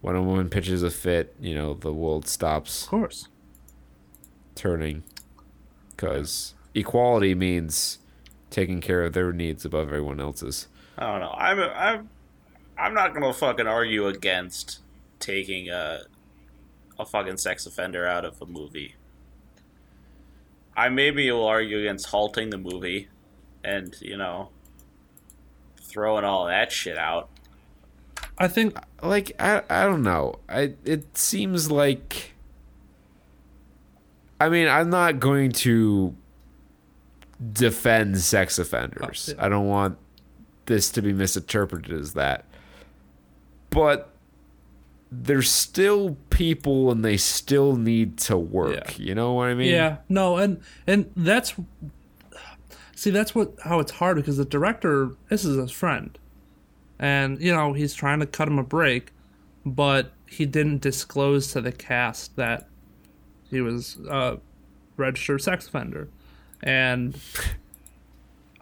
when a woman pitches a fit, you know the world stops. Of course. Turning, because equality means taking care of their needs above everyone else's. I don't know. I'm I'm I'm not gonna fucking argue against taking a a fucking sex offender out of a movie. I maybe will argue against halting the movie and, you know, throwing all that shit out. I think like I I don't know. I it seems like I mean, I'm not going to defend sex offenders. I don't want this to be misinterpreted as that. But there's still people and they still need to work. Yeah. You know what I mean? Yeah. No, and and that's see that's what how it's hard because the director this is his friend, and you know he's trying to cut him a break, but he didn't disclose to the cast that he was a registered sex offender, and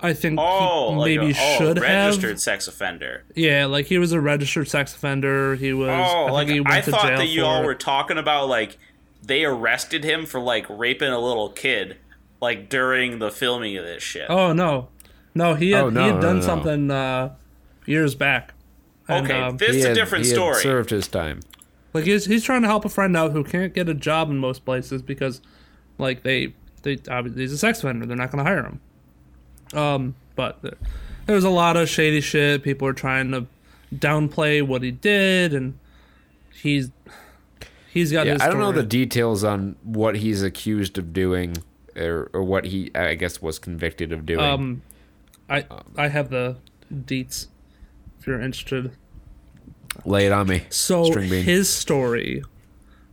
I think oh, like maybe a, oh, should registered have registered sex offender. Yeah, like he was a registered sex offender. He was. Oh, I like I thought that you all it. were talking about like they arrested him for like raping a little kid, like during the filming of this shit. Oh no, no, he had, oh, no, he had done no, no. something uh, years back. And, okay, um, this is a different he story. served his time. Like he's he's trying to help a friend out who can't get a job in most places because, like they they obviously he's a sex offender. They're not going to hire him. Um, but there was a lot of shady shit. People were trying to downplay what he did, and he's he's got. Yeah, I don't know the details on what he's accused of doing, or, or what he I guess was convicted of doing. Um, I um, I have the deets if you're interested. Lay it on me. So his story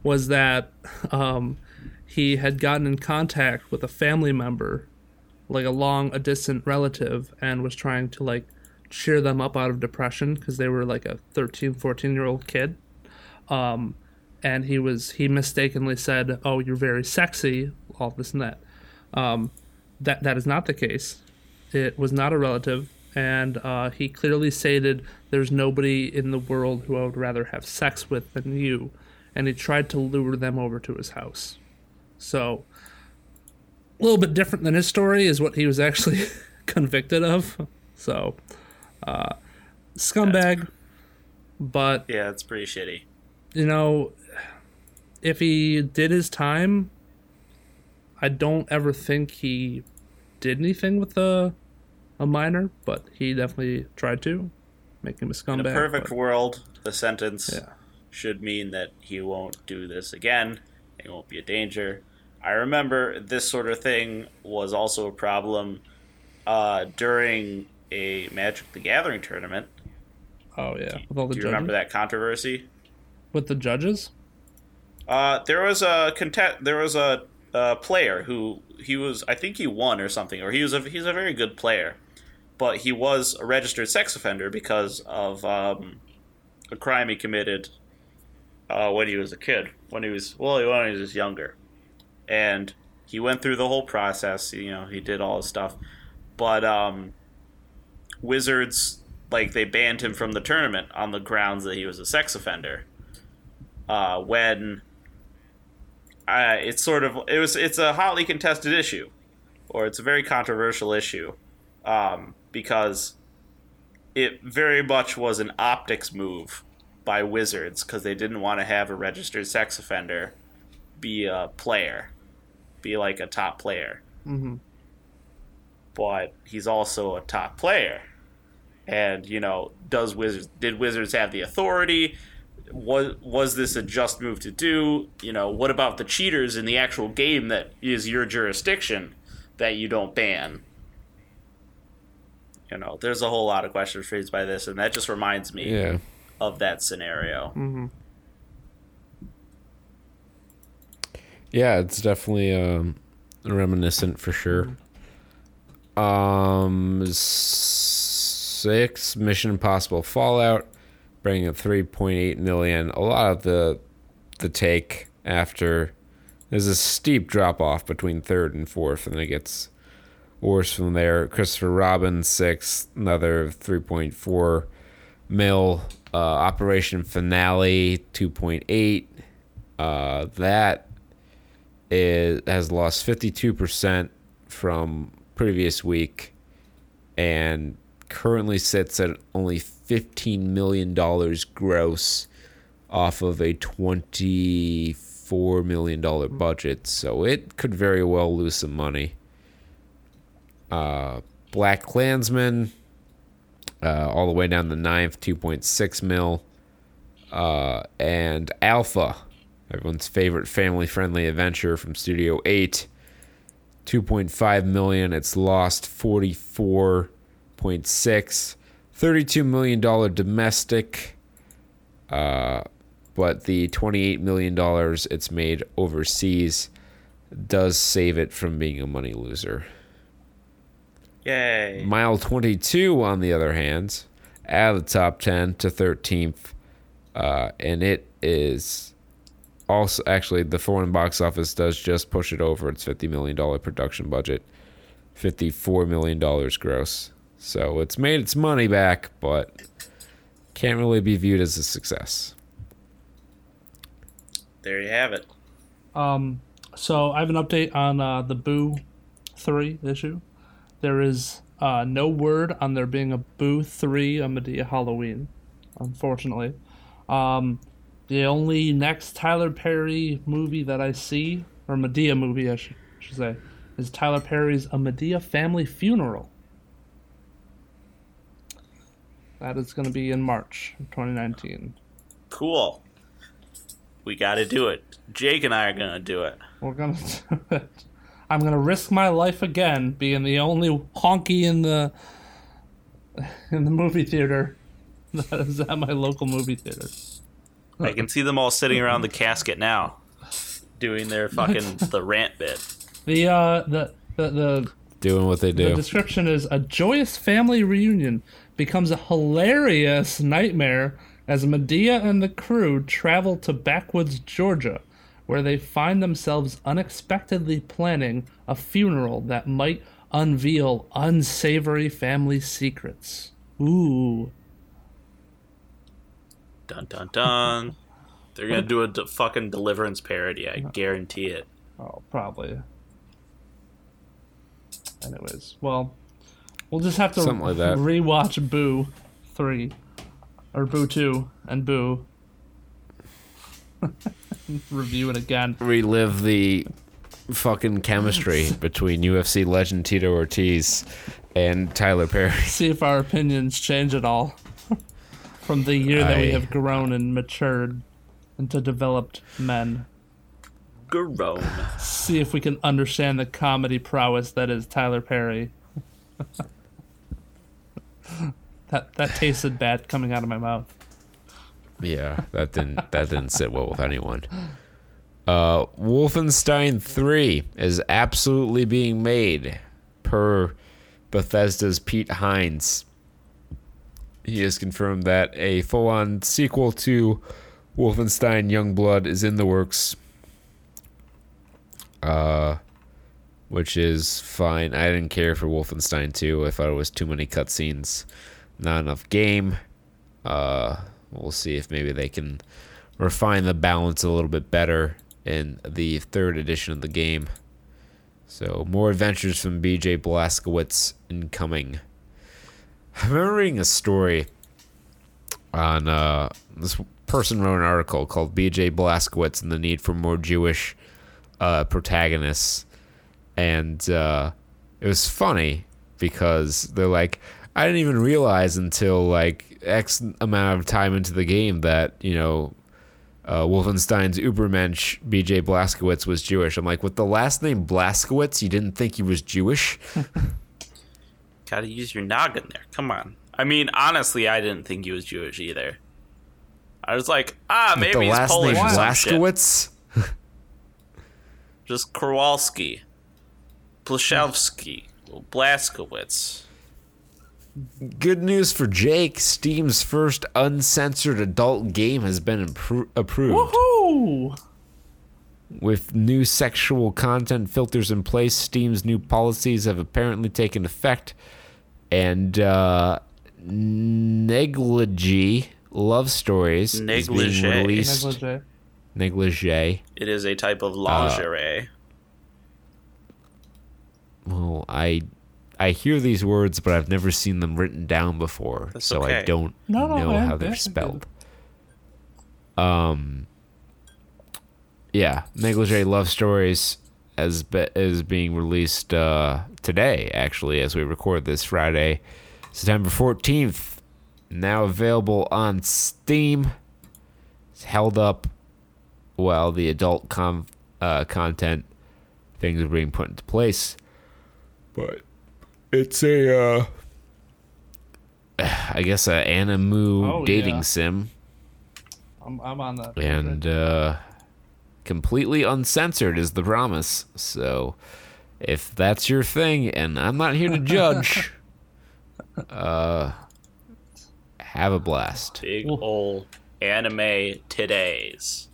was that um, he had gotten in contact with a family member like a long a distant relative and was trying to like cheer them up out of depression because they were like a 13 14 year old kid. Um, and he was he mistakenly said oh you're very sexy all this and that. Um, that that is not the case. It was not a relative and uh, he clearly stated there's nobody in the world who i would rather have sex with than you and he tried to lure them over to his house. So a little bit different than his story is what he was actually convicted of. So, uh, scumbag. That's, but yeah, it's pretty shitty. You know, if he did his time, I don't ever think he did anything with a a minor, but he definitely tried to make him a scumbag. In a perfect but, world, the sentence yeah. should mean that he won't do this again. He won't be a danger I remember this sort of thing was also a problem uh, during a Magic the Gathering tournament. Oh yeah, do, do you judges? remember that controversy with the judges? Uh, there was a content. There was a, a, player who he was. I think he won or something, or he was. A, he's a very good player, but he was a registered sex offender because of um, a crime he committed uh, when he was a kid. When he was well, when he was younger and he went through the whole process. You know, he did all his stuff, but um, Wizards like they banned him from the tournament on the grounds that he was a sex offender. Uh, when uh, it's sort of it was it's a hotly contested issue, or it's a very controversial issue, um, because it very much was an optics move by Wizards because they didn't want to have a registered sex offender be a player be like a top player. Mm-hmm. But he's also a top player. And you know, does Wizards did Wizards have the authority? Was was this a just move to do? You know, what about the cheaters in the actual game that is your jurisdiction that you don't ban? You know, there's a whole lot of questions raised by this, and that just reminds me yeah. of that scenario. Mm-hmm. Yeah, it's definitely um, reminiscent for sure. Um, six Mission Impossible Fallout, bringing up three point eight million. A lot of the the take after there's a steep drop off between third and fourth, and it gets worse from there. Christopher Robin six another three point four mil. Uh, Operation Finale two point eight. Uh, that is, has lost 52% from previous week and currently sits at only $15 million gross off of a $24 million budget. So it could very well lose some money. Uh, Black Klansman, uh, all the way down the ninth, 2.6 mil. Uh, and Alpha, everyone's favorite family-friendly adventure from Studio 8. 2.5 million. It's lost 44.6. 32 million dollar domestic. Uh, but the 28 million dollars it's made overseas does save it from being a money loser. Yay. Mile 22 on the other hand, out of the top 10 to 13th uh, and it is also actually the foreign box office does just push it over its $50 million production budget. $54 million gross. So it's made its money back, but can't really be viewed as a success. There you have it. Um, so I have an update on uh, the Boo 3 issue. There is uh, no word on there being a Boo 3 a Madea Halloween, unfortunately. Um, the only next Tyler Perry movie that I see, or Madea movie, I should, should say, is Tyler Perry's A Madea Family Funeral. That is going to be in March 2019. Cool. We got to do it. Jake and I are going to do it. We're going to do it. I'm going to risk my life again being the only honky in the in the movie theater that is at my local movie theater. I can see them all sitting around the casket now, doing their fucking the rant bit. The uh the the, the doing what they do. The description is a joyous family reunion becomes a hilarious nightmare as Madea and the crew travel to backwoods Georgia, where they find themselves unexpectedly planning a funeral that might unveil unsavory family secrets. Ooh. Dun dun dun. They're gonna do a de- fucking Deliverance parody. I guarantee it. Oh, probably. Anyways, well, we'll just have to Something like that. rewatch Boo three, or Boo two, and Boo. Review it again. Relive the fucking chemistry between UFC legend Tito Ortiz and Tyler Perry. See if our opinions change at all from the year I... that we have grown and matured into developed men. Grown. See if we can understand the comedy prowess that is Tyler Perry. that that tasted bad coming out of my mouth. Yeah, that didn't that didn't sit well with anyone. Uh, Wolfenstein 3 is absolutely being made per Bethesda's Pete Hines he has confirmed that a full on sequel to Wolfenstein Youngblood is in the works. Uh, which is fine. I didn't care for Wolfenstein 2. I thought it was too many cutscenes, not enough game. Uh, we'll see if maybe they can refine the balance a little bit better in the third edition of the game. So, more adventures from BJ Blazkowicz incoming. I remember reading a story on uh, this person wrote an article called B.J. Blazkowicz and the Need for More Jewish uh, Protagonists. And uh, it was funny because they're like, I didn't even realize until like X amount of time into the game that, you know, uh, Wolfenstein's Ubermensch B.J. Blazkowicz was Jewish. I'm like, with the last name Blazkowicz, you didn't think he was Jewish? Gotta use your noggin there. Come on. I mean, honestly, I didn't think he was Jewish either. I was like, ah, maybe the he's last Polish. Name Blazkowicz? Just Kowalski, Plaszewski, Blazkowicz. Good news for Jake. Steam's first uncensored adult game has been impro- approved. Woohoo! With new sexual content filters in place, Steam's new policies have apparently taken effect, and uh, negligee love stories negligee. is being released. Negligee. negligee. It is a type of lingerie. Uh, well, I I hear these words, but I've never seen them written down before, That's so okay. I don't know how they're spelled. Um, yeah, negligee love stories as be, is being released uh, today, actually, as we record this Friday, September fourteenth. Now available on Steam. It's held up while the adult com- uh, content things are being put into place. But it's a, uh, I guess, a animu oh, dating yeah. sim. I'm, I'm on that. And uh, completely uncensored is the promise. So if that's your thing, and I'm not here to judge, uh, have a blast. Big ol' anime today's.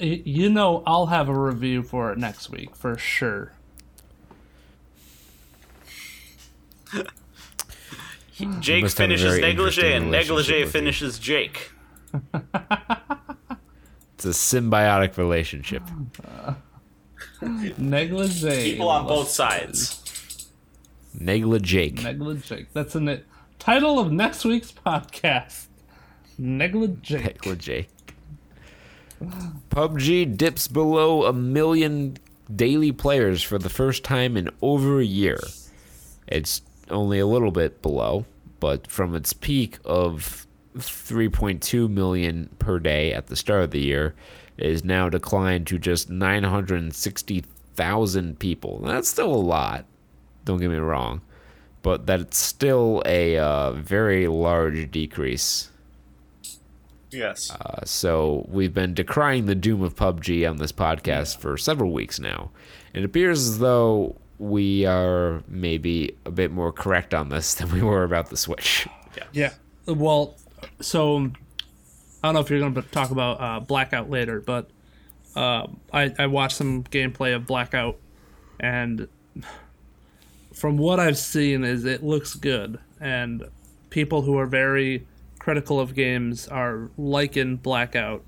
You know, I'll have a review for it next week for sure. Jake finishes negligee, and negligee finishes Jake. It's a symbiotic relationship. Uh, negligee. People on both sides. Negligee. Negligee. That's the title of next week's podcast. Negligee. Negligee. PUBG dips below a million daily players for the first time in over a year. It's only a little bit below, but from its peak of 3.2 million per day at the start of the year is now declined to just 960,000 people. That's still a lot. Don't get me wrong, but that's still a uh, very large decrease. Yes. Uh, so we've been decrying the doom of PUBG on this podcast yeah. for several weeks now. It appears as though we are maybe a bit more correct on this than we were about the Switch. Yeah. yeah. Well, so I don't know if you're going to talk about uh, Blackout later, but uh, I, I watched some gameplay of Blackout, and from what I've seen, is it looks good, and people who are very critical of games are liking Blackout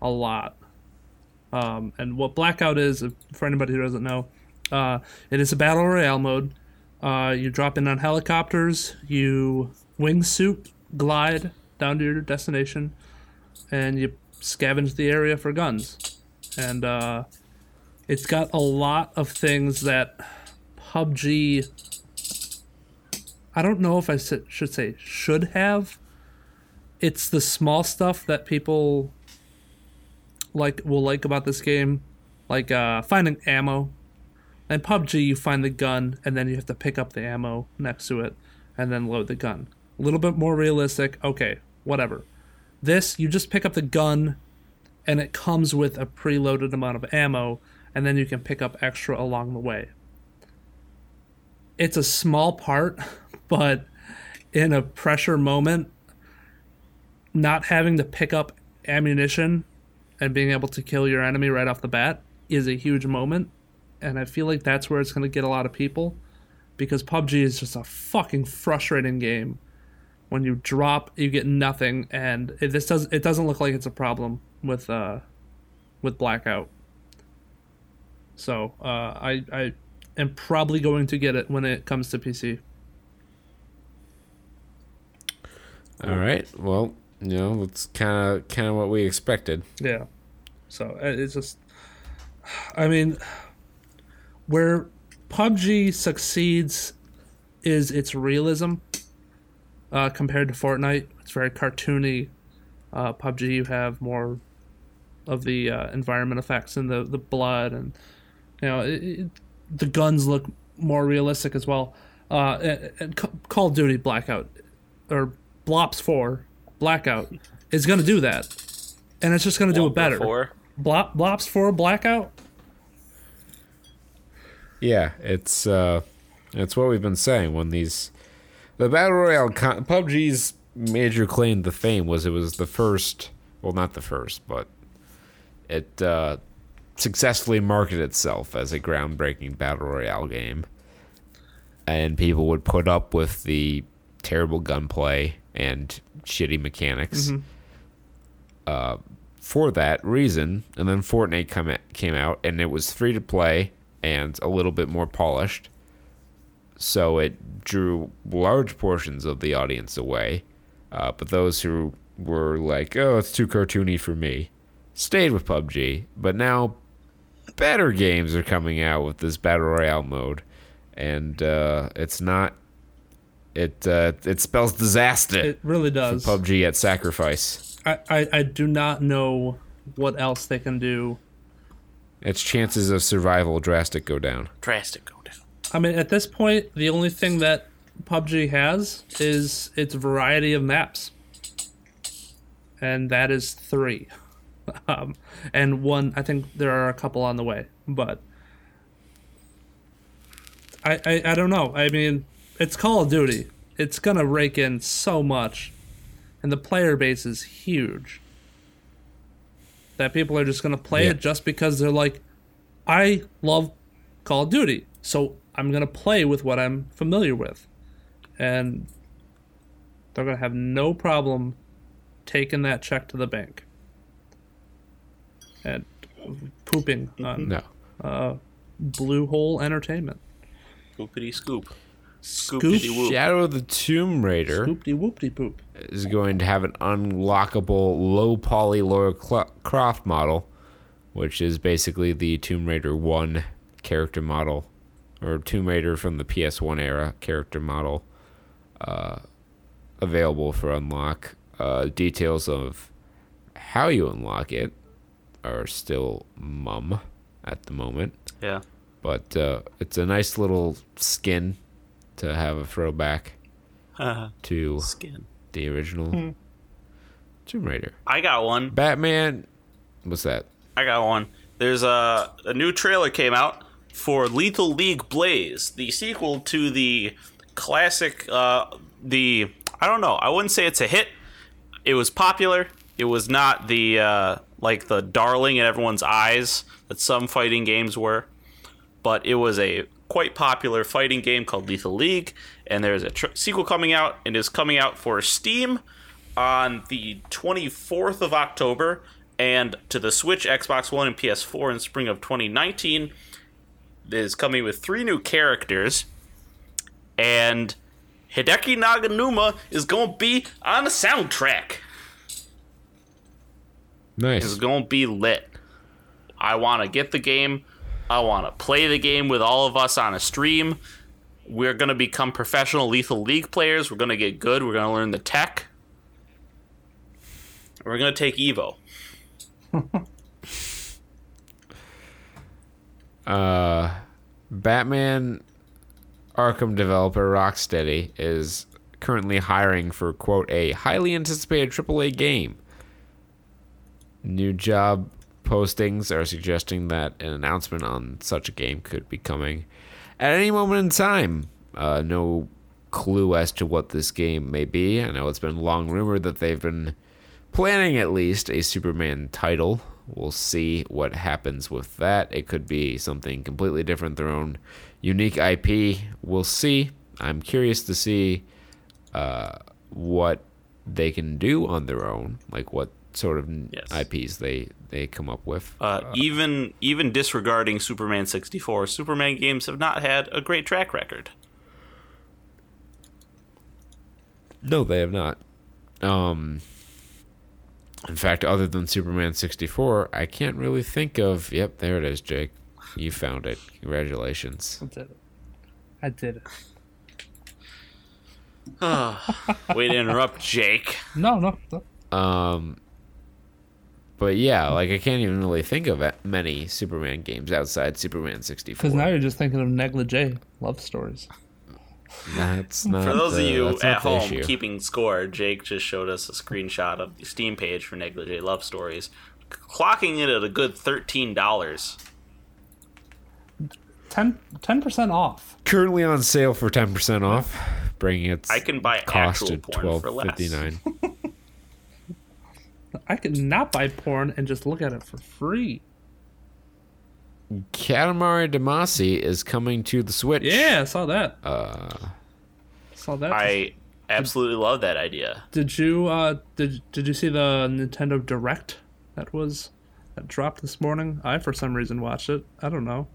a lot. Um, and what Blackout is, for anybody who doesn't know, uh, it is a battle royale mode. Uh, you drop in on helicopters, you wingsuit, glide, down to your destination, and you scavenge the area for guns. And uh, it's got a lot of things that PUBG. I don't know if I should say should have. It's the small stuff that people like will like about this game, like uh, finding ammo. In PUBG, you find the gun and then you have to pick up the ammo next to it and then load the gun. A little bit more realistic. Okay, whatever. This, you just pick up the gun and it comes with a preloaded amount of ammo, and then you can pick up extra along the way. It's a small part, but in a pressure moment, not having to pick up ammunition and being able to kill your enemy right off the bat is a huge moment. And I feel like that's where it's going to get a lot of people because PUBG is just a fucking frustrating game when you drop you get nothing and it, this does it doesn't look like it's a problem with uh with blackout. So uh i i am probably going to get it when it comes to pc all right. Well you know it's kind of kind of what we expected. Yeah. So uh, it's just i mean where pubg succeeds is its realism uh, compared to Fortnite. It's very cartoony. Uh, PUBG, you have more of the uh, environment effects and the, the blood, and you know it, it, the guns look more realistic as well. Uh, and, and, Call of Duty Blackout or Blops Four Blackout is going to do that, and it's just going to do it better. Four. Blop, Blops Four Blackout. Yeah, it's uh, it's what we've been saying when these the battle royale, con- PUBG's major claim to fame was it was the first, well, not the first, but it uh, successfully marketed itself as a groundbreaking battle royale game, and people would put up with the terrible gunplay and shitty mechanics. Mm-hmm. Uh, for that reason, and then Fortnite come at, came out, and it was free to play and a little bit more polished so it drew large portions of the audience away. Uh, but those who were like, "Oh, it's too cartoony for me," stayed with PUBG. But now, better games are coming out with this battle royale mode, and uh, it's not. It uh, it spells disaster. It really does. PUBG at sacrifice. I, I, I do not know what else they can do. Its chances of survival drastic go down. Drastic go I mean, at this point, the only thing that PUBG has is its variety of maps, and that is three. Um, and one, I think there are a couple on the way, but I, I, I don't know. I mean, it's Call of Duty. It's gonna rake in so much, and the player base is huge. That people are just gonna play yeah. it just because they're like, I love Call of Duty, so I'm going to play with what I'm familiar with. And they're going to have no problem taking that check to the bank and pooping mm-hmm. on no. uh, Bluehole Entertainment. Scoopity scoop. Scoop. Shadow of the Tomb Raider Scoop-de-whoop-de-poop. is going to have an unlockable low poly Lara Croft model, which is basically the Tomb Raider 1 character model or Tomb Raider from the PS1 era character model uh, available for unlock. Uh, details of how you unlock it are still mum at the moment. Yeah. But uh, it's a nice little skin to have a throwback uh-huh. to skin. the original. Hmm. Tomb Raider. I got one. Batman. What's that? I got one. There's a, a new trailer came out for Lethal League Blaze, the sequel to the classic. Uh, the I don't know. I wouldn't say it's a hit. It was popular. It was not the uh, like the darling in everyone's eyes that some fighting games were, but it was a quite popular fighting game called Lethal League, and there's a tr- sequel coming out and is coming out for Steam on the 24th of October and to the Switch, Xbox One, and PS4 in spring of 2019 is coming with three new characters, and Hideki Naganuma is going to be on the soundtrack. Nice. It's going to be lit. I want to get the game. I want to play the game with all of us on a stream. We're going to become professional Lethal League players. We're going to get good. We're going to learn the tech. We're going to take Evo. Uh, Batman Arkham developer Rocksteady is currently hiring for quote a highly anticipated AAA game. New job postings are suggesting that an announcement on such a game could be coming at any moment in time. Uh, no clue as to what this game may be. I know it's been long rumored that they've been planning at least a Superman title. We'll see what happens with that. It could be something completely different, their own unique IP. We'll see. I'm curious to see uh, what they can do on their own, like what sort of yes. IPs they they come up with. Uh, uh, even even disregarding Superman 64, Superman games have not had a great track record. No, they have not. Um, in fact, other than Superman 64, I can't really think of. Yep, there it is, Jake. You found it. Congratulations. I did it. I did it. oh, way to interrupt, Jake. No, no, no. Um, but yeah, like I can't even really think of many Superman games outside Superman 64. Because now you're just thinking of negligee love stories. That's not for those the, of you at home issue. keeping score. Jake just showed us a screenshot of the Steam page for Negligee Love Stories, clocking it at a good thirteen dollars. 10 percent off. Currently on sale for ten percent off, bringing it. I can buy cost actual to twelve fifty nine. I could not buy porn and just look at it for free. Katamari Damacy is coming to the Switch. Yeah, I saw that. Uh, saw that. I absolutely did, love that idea. Did you uh did did you see the Nintendo Direct that was that dropped this morning? I for some reason watched it. I don't know.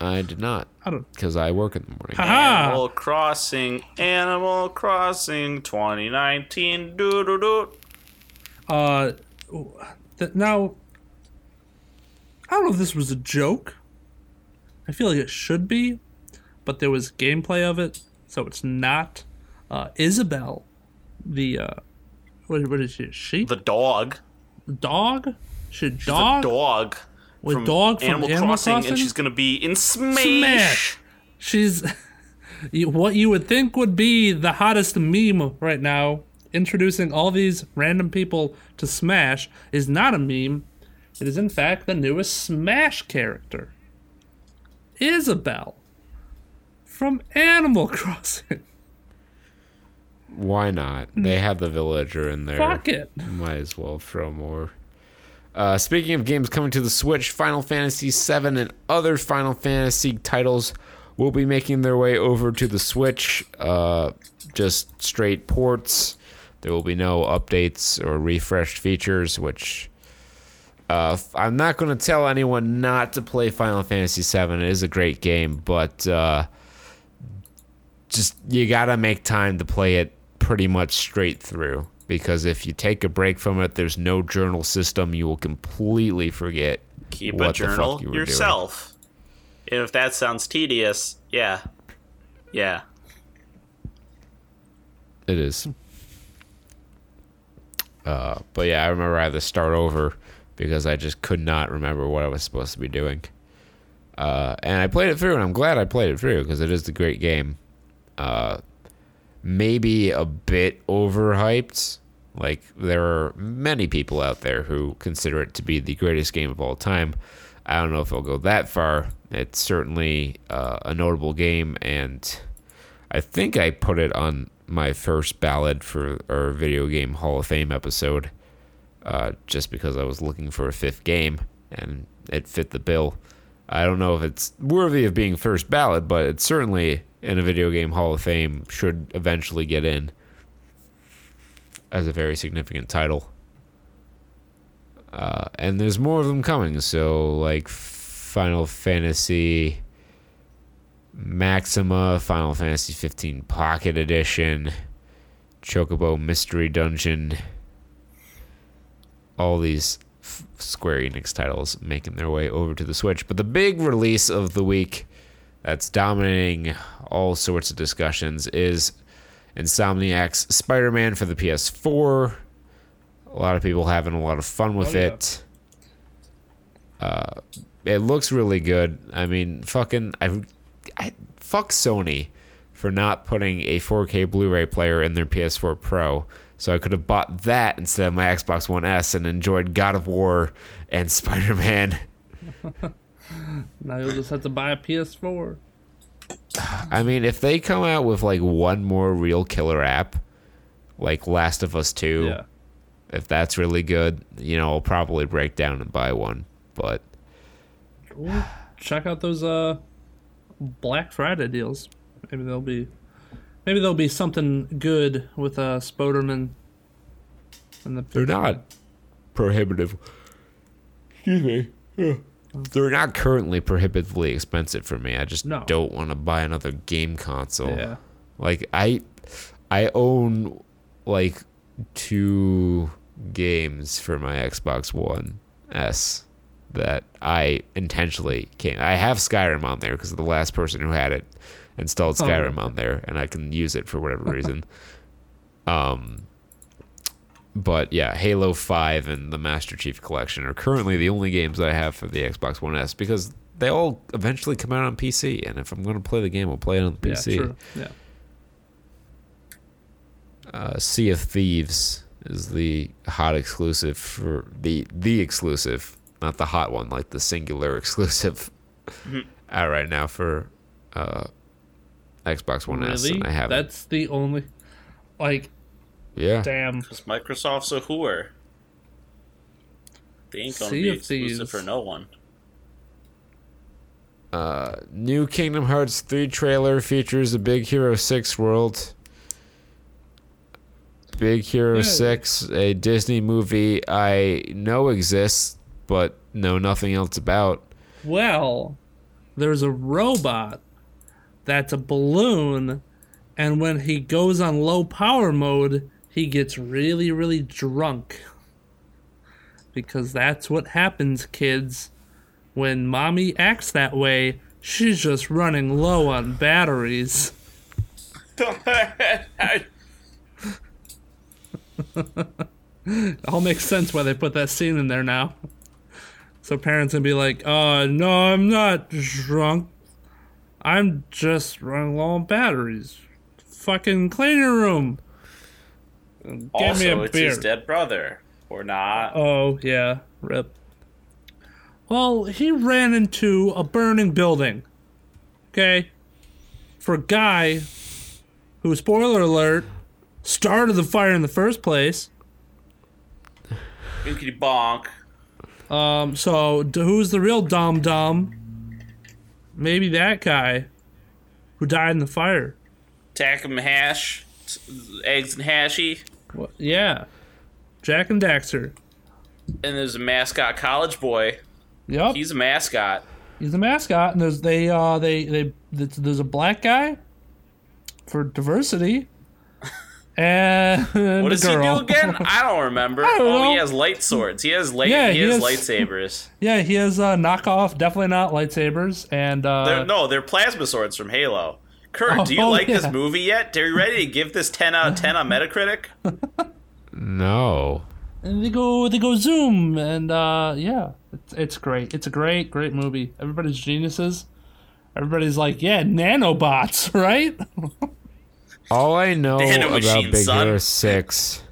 I did not. I don't because I work in the morning. Ha-ha! Animal Crossing, Animal Crossing, 2019. Do do do. Uh, th- now I don't know if this was a joke. I feel like it should be, but there was gameplay of it, so it's not. Uh, Isabelle, the uh, what, what is she? She the dog. Dog. She dog. She's dog. With from dog from Animal, Animal Crossing, Crossing, and she's gonna be in Smash. Smash. She's what you would think would be the hottest meme right now. Introducing all these random people to Smash is not a meme. It is, in fact, the newest Smash character Isabelle from Animal Crossing. Why not? They mm. have the villager in there. Fuck it. Might as well throw more. Uh, speaking of games coming to the Switch, Final Fantasy VII and other Final Fantasy titles will be making their way over to the Switch. Uh, just straight ports. There will be no updates or refreshed features, which uh, I'm not going to tell anyone not to play Final Fantasy VII. It is a great game, but uh, just you got to make time to play it pretty much straight through because if you take a break from it, there's no journal system. You will completely forget. Keep what a journal you yourself. Doing. If that sounds tedious, yeah, yeah, it is. Uh, but yeah, I remember I had to start over because I just could not remember what I was supposed to be doing. Uh, and I played it through, and I'm glad I played it through because it is a great game. Uh, maybe a bit overhyped. Like there are many people out there who consider it to be the greatest game of all time. I don't know if it'll go that far. It's certainly uh, a notable game, and I think I put it on my first ballot for our video game Hall of Fame episode uh, just because I was looking for a fifth game and it fit the bill. I don't know if it's worthy of being first ballot, but it's certainly in a video game Hall of Fame should eventually get in as a very significant title. Uh, and there's more of them coming. So like Final Fantasy Maxima, Final Fantasy 15 Pocket Edition, Chocobo Mystery Dungeon all these Square Enix titles making their way over to the Switch. But the big release of the week that's dominating all sorts of discussions is Insomniac's Spider Man for the PS4. A lot of people having a lot of fun with oh, yeah. it. Uh, it looks really good. I mean, fucking, I, I fuck Sony for not putting a 4K Blu-ray player in their PS4 Pro so I could have bought that instead of my Xbox One S and enjoyed God of War and Spider Man. now you'll just have to buy a PS4. I mean, if they come out with like one more real killer app, like Last of Us 2, yeah. if that's really good, you know, I'll probably break down and buy one. But Ooh, check out those uh Black Friday deals. Maybe they'll be Maybe there'll be something good with uh, Spoderman. And the they're not prohibitive. Excuse me. They're not currently prohibitively expensive for me. I just no. don't want to buy another game console. Yeah. Like I, I own like two games for my Xbox One S that I intentionally can't. I have Skyrim on there because the last person who had it installed oh. Skyrim oh. on there, and I can use it for whatever reason. um, but yeah, Halo Five and the Master Chief Collection are currently the only games that I have for the Xbox One S because they all eventually come out on PC, and if I'm going to play the game, I'll play it on the PC. Yeah, true. yeah. Uh, sea of Thieves is the hot exclusive for the the exclusive, not the hot one, like the singular exclusive, mm-hmm. out right now for uh, Xbox One really? S. And I have That's the only, like, yeah. Damn. Because Microsoft's a whore. They ain't gonna sea be exclusive for no one. Uh, new Kingdom Hearts 3 trailer features the Big Hero 6 world. Big Hero yeah. 6, a Disney movie I know exists, but know nothing else about. Well, there's a robot that's a balloon, and when he goes on low power mode, he gets really, really drunk. Because that's what happens, kids. When mommy acts that way, she's just running low on batteries. all makes sense why they put that scene in there now. So parents can be like, "Oh no, I'm not drunk. I'm just running low on batteries. Fucking clean your room. Give also, me a it's beer. his dead brother. Or not. Oh, yeah. Rip. Well, he ran into a burning building. Okay? For a guy who, spoiler alert, started the fire in the first place. Binkity bonk. Um, so who's the real dom dom? maybe that guy who died in the fire. Tack hash, eggs and hashy. Yeah, Jak and Daxter. And there's a mascot, college boy. Yep, he's a mascot. He's a mascot, and there's they uh they they there's a black guy for diversity. And what does girl. he do again? I don't remember. I don't oh, know. he has light swords. He has light. Yeah, he, has, has lightsabers. Yeah, he has uh, knockoff. Definitely not lightsabers. And uh, they're, no, they're plasma swords from Halo. Kurt, oh, do you oh, like yeah. this movie yet? Are you ready to give this ten out of ten on Metacritic? no. And they go, they go zoom, and uh, yeah, it's, it's great. It's a great, great movie. Everybody's geniuses. Everybody's like, yeah, nanobots, right? All I know about Big son. Hero Six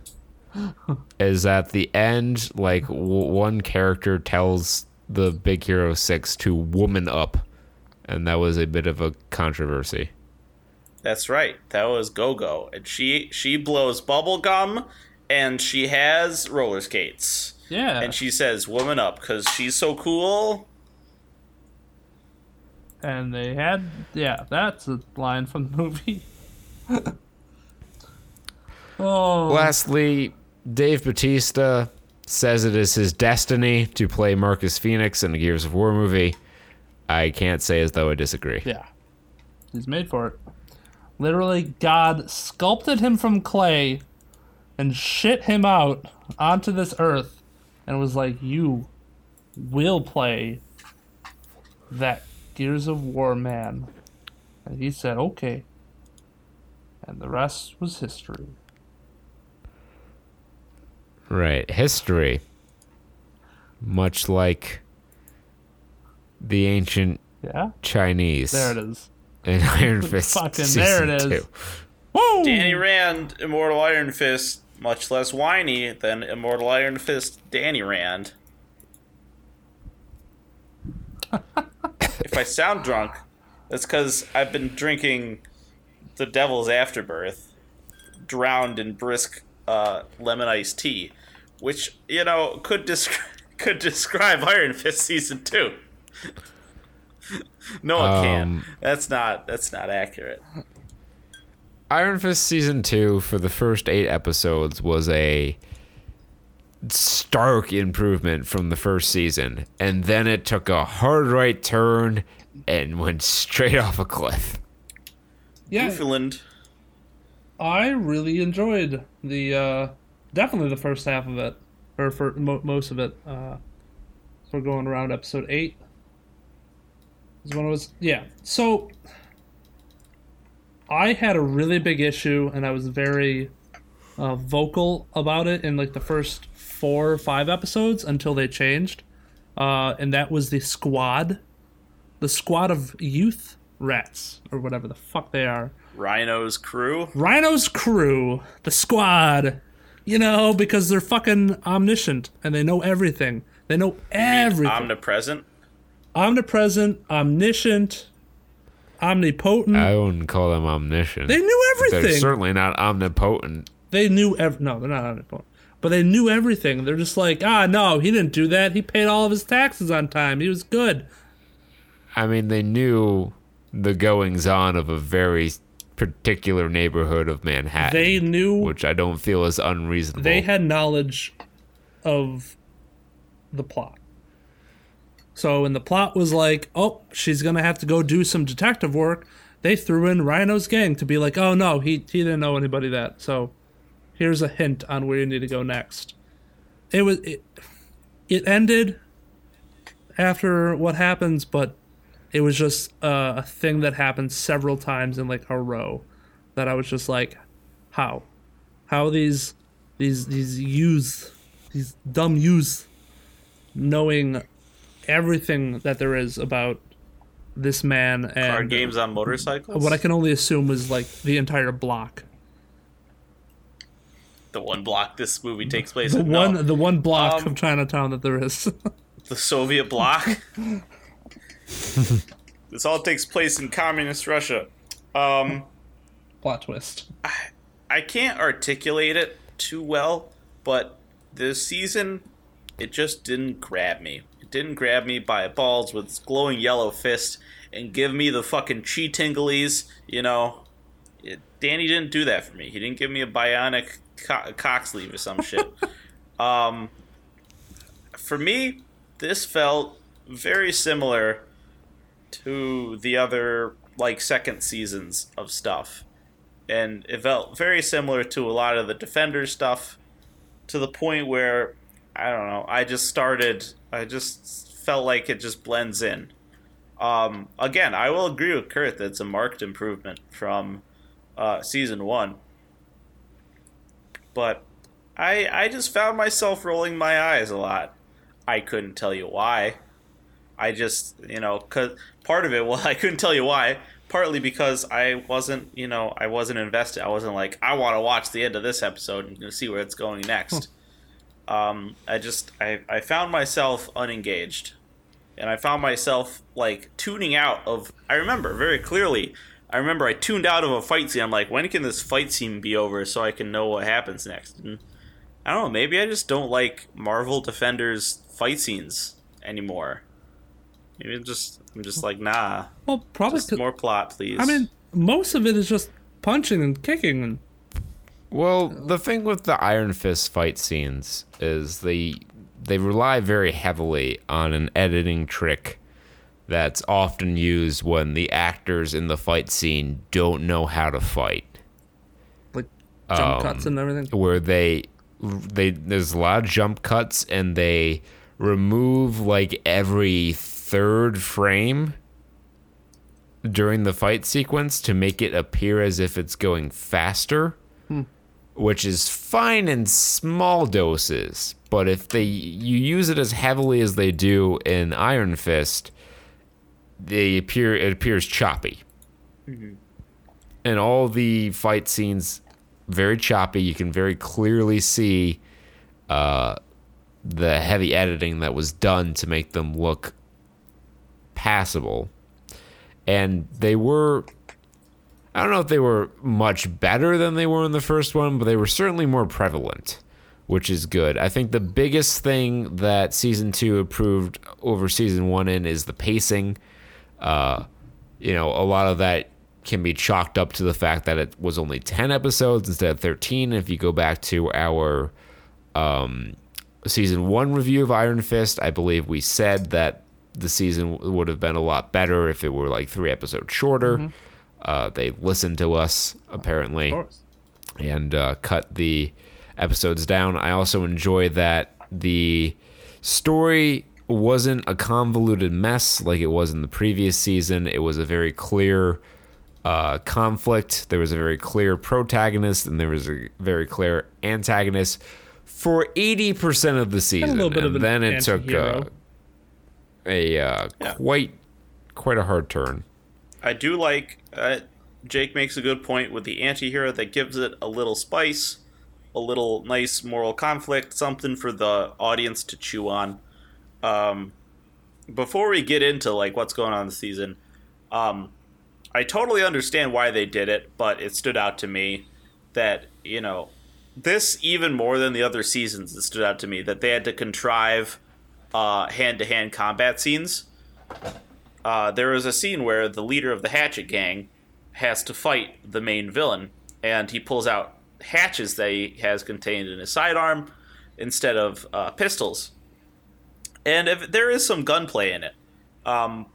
is at the end, like w- one character tells the Big Hero Six to woman up, and that was a bit of a controversy. That's right. That was Go Go, and she she blows bubble gum, and she has roller skates. Yeah, and she says "woman up" because she's so cool. And they had yeah, that's a line from the movie. oh. Lastly, Dave Batista says it is his destiny to play Marcus Fenix in the Gears of War movie. I can't say as though I disagree. Yeah. He's made for it. Literally, God sculpted him from clay and shit him out onto this earth and was like, You will play that Gears of War man. And he said, Okay and the rest was history. Right, history. Much like the ancient yeah? Chinese. There it is. And Iron Fist. Fucking there it is. Two. Woo! Danny Rand, Immortal Iron Fist, much less whiny than Immortal Iron Fist Danny Rand. if I sound drunk, that's because I've been drinking the Devil's Afterbirth, drowned in brisk uh, lemon iced tea, which you know could descri- could describe Iron Fist season two. no, it um, can. That's not that's not accurate. Iron Fist season two for the first eight episodes was a stark improvement from the first season, and then it took a hard right turn and went straight off a cliff yeah, Newfoundland. I really enjoyed the uh, definitely the first half of it, or for mo- most of it. Uh, so we're going around episode eight. Is when it was yeah. So I had a really big issue, and I was very uh, vocal about it in like the first four or five episodes until they changed, uh, and that was the squad, the squad of youth rats or whatever the fuck they are. Rhino's crew. Rhino's crew, the squad. You know, because they're fucking omniscient and they know everything. They know everything. Omnipresent. Omnipresent, omniscient, omnipotent. I wouldn't call them omniscient. They knew everything. They're certainly not omnipotent. They knew ev- no, they're not omnipotent. But they knew everything. They're just like, ah, no, he didn't do that. He paid all of his taxes on time. He was good. I mean, they knew the goings on of a very particular neighborhood of Manhattan. They knew, which I don't feel is unreasonable. They had knowledge of the plot. So when the plot was like, oh, she's gonna have to go do some detective work, they threw in Rhino's gang to be like, oh no, he he didn't know anybody that. So here's a hint on where you need to go next. It was it, it ended after what happens, but it was just uh, a thing that happened several times in like a row that I was just like, how, how these these these youths, these dumb youths, knowing everything that there is about this man and card games on motorcycles. What I can only assume was like the entire block. The one block this movie takes place. The in. one, no. the one block um, of Chinatown that there is. the Soviet block. this all takes place in communist Russia. Um, Plot twist. I, I can't articulate it too well, but this season, it just didn't grab me. It didn't grab me by balls with its glowing yellow fist and give me the fucking chi tinglies, you know. It, Danny didn't do that for me. He didn't give me a bionic co- cock sleeve or some shit. um, for me, this felt very similar to the other like second seasons of stuff, and it felt very similar to a lot of the Defender stuff, to the point where I don't know. I just started. I just felt like it just blends in. Um, again, I will agree with Kurt that it's a marked improvement from uh, season one. But I I just found myself rolling my eyes a lot. I couldn't tell you why. I just, you know, cause part of it, well, I couldn't tell you why. Partly because I wasn't, you know, I wasn't invested. I wasn't like, I want to watch the end of this episode and see where it's going next. um, I just, I, I found myself unengaged, and I found myself like tuning out of. I remember very clearly. I remember I tuned out of a fight scene. I'm like, when can this fight scene be over so I can know what happens next? And I don't know. Maybe I just don't like Marvel Defenders fight scenes anymore. Maybe I'm just I'm just like nah. Well, probably just more plot, please. I mean, most of it is just punching and kicking. And... Well, the thing with the Iron Fist fight scenes is they they rely very heavily on an editing trick that's often used when the actors in the fight scene don't know how to fight. Like jump um, cuts and everything. Where they they there's a lot of jump cuts and they remove like every third frame during the fight sequence to make it appear as if it's going faster, hmm. which is fine in small doses. But if they you use it as heavily as they do in Iron Fist, they appear it appears choppy. Mm-hmm. And all the fight scenes very choppy. You can very clearly see uh, the heavy editing that was done to make them look passable. And they were I don't know if they were much better than they were in the first one, but they were certainly more prevalent, which is good. I think the biggest thing that season two improved over season one in is the pacing. Uh, you know, a lot of that can be chalked up to the fact that it was only 10 episodes instead of 13. If you go back to our um, season one review of Iron Fist, I believe we said that the season would have been a lot better if it were like three episodes shorter. Mm-hmm. Uh, they listened to us apparently, and uh, cut the episodes down. I also enjoy that the story wasn't a convoluted mess like it was in the previous season. It was a very clear uh, conflict. There was a very clear protagonist, and there was a very clear antagonist for eighty percent of the season. And then an it took a uh, yeah. quite quite a hard turn. I do like uh, Jake makes a good point with the anti-hero that gives it a little spice, a little nice moral conflict, something for the audience to chew on. Um, before we get into like what's going on this season, um, I totally understand why they did it, but it stood out to me that you know this even more than the other seasons. It stood out to me that they had to contrive hand to hand combat scenes. Uh, there is a scene where the leader of the Hatchet Gang has to fight the main villain, and he pulls out hatches that he has contained in his sidearm instead of uh, pistols. And if, there is some gunplay in it. Um,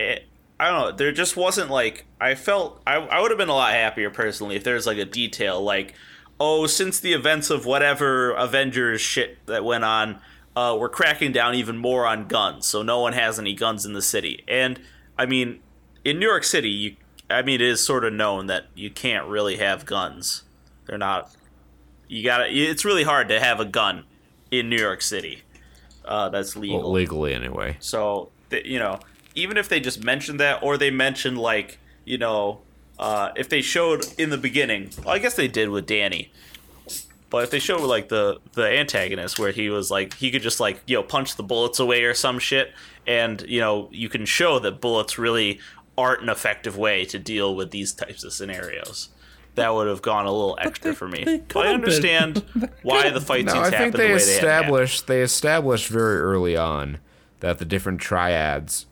it. I don't know. There just wasn't like I felt. I, I would have been a lot happier personally if there's like a detail like, oh, since the events of whatever Avengers shit that went on, uh, we're cracking down even more on guns, so no one has any guns in the city. And I mean, in New York City, you, I mean, it is sort of known that you can't really have guns. They're not. You got to It's really hard to have a gun in New York City. Uh, that's legal. Well, legally, anyway. So th- you know, even if they just mentioned that, or they mentioned like you know, uh, if they showed in the beginning, well, I guess they did with Danny but if they show like the the antagonist where he was like he could just like you know punch the bullets away or some shit, and you know you can show that bullets really aren't an effective way to deal with these types of scenarios. That would have gone a little extra they, for me. But I understand why the fight no, happen. I think they established they, they established very early on that the different triads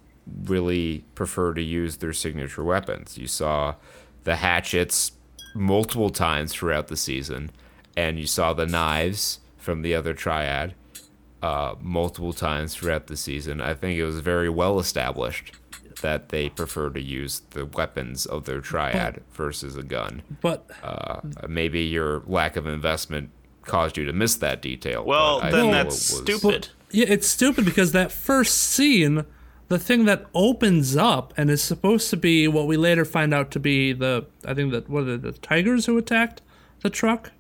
really prefer to use their signature weapons. You saw the hatchets multiple times throughout the season and you saw the knives from the other triad uh, multiple times throughout the season. I think it was very well established that they prefer to use the weapons of their triad but, versus a gun. But uh, maybe your lack of investment caused you to miss that detail. Well, then that's was, stupid. Yeah, it's stupid because that first scene, the thing that opens up and is supposed to be what we later find out to be the I think that what are the, the tigers who attacked the truck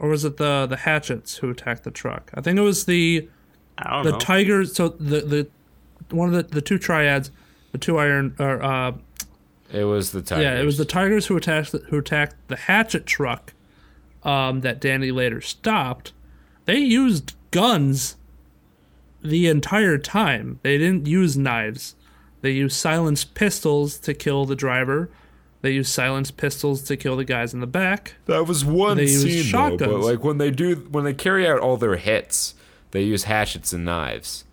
or was it the the hatchets who attacked the truck? I think it was the the know. tigers. So the the one of the the two triads, the two iron or uh, it was the tigers. Yeah, it was the tigers who attacked the, who attacked the hatchet truck. Um, that Danny later stopped. They used guns the entire time. They didn't use knives. They used silenced pistols to kill the driver they use silenced pistols to kill the guys in the back. That was one they scene, use shotguns. Though, but like when they do, when they carry out all their hits, they use hatchets and knives,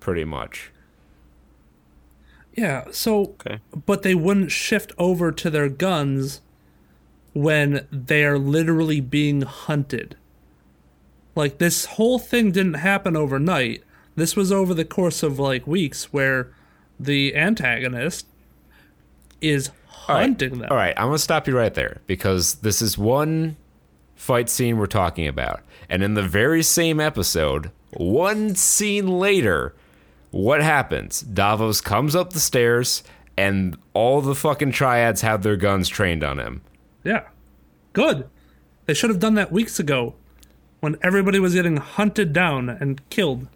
pretty much. Yeah. So, okay. but they wouldn't shift over to their guns when they are literally being hunted. Like this whole thing didn't happen overnight. This was over the course of like weeks, where the antagonist is hunting all right. them. All right, I'm gonna stop you right there because this is one fight scene we're talking about, and in the very same episode, one scene later, what happens? Davos comes up the stairs, and all the fucking triads have their guns trained on him. Yeah, good. They should have done that weeks ago, when everybody was getting hunted down and killed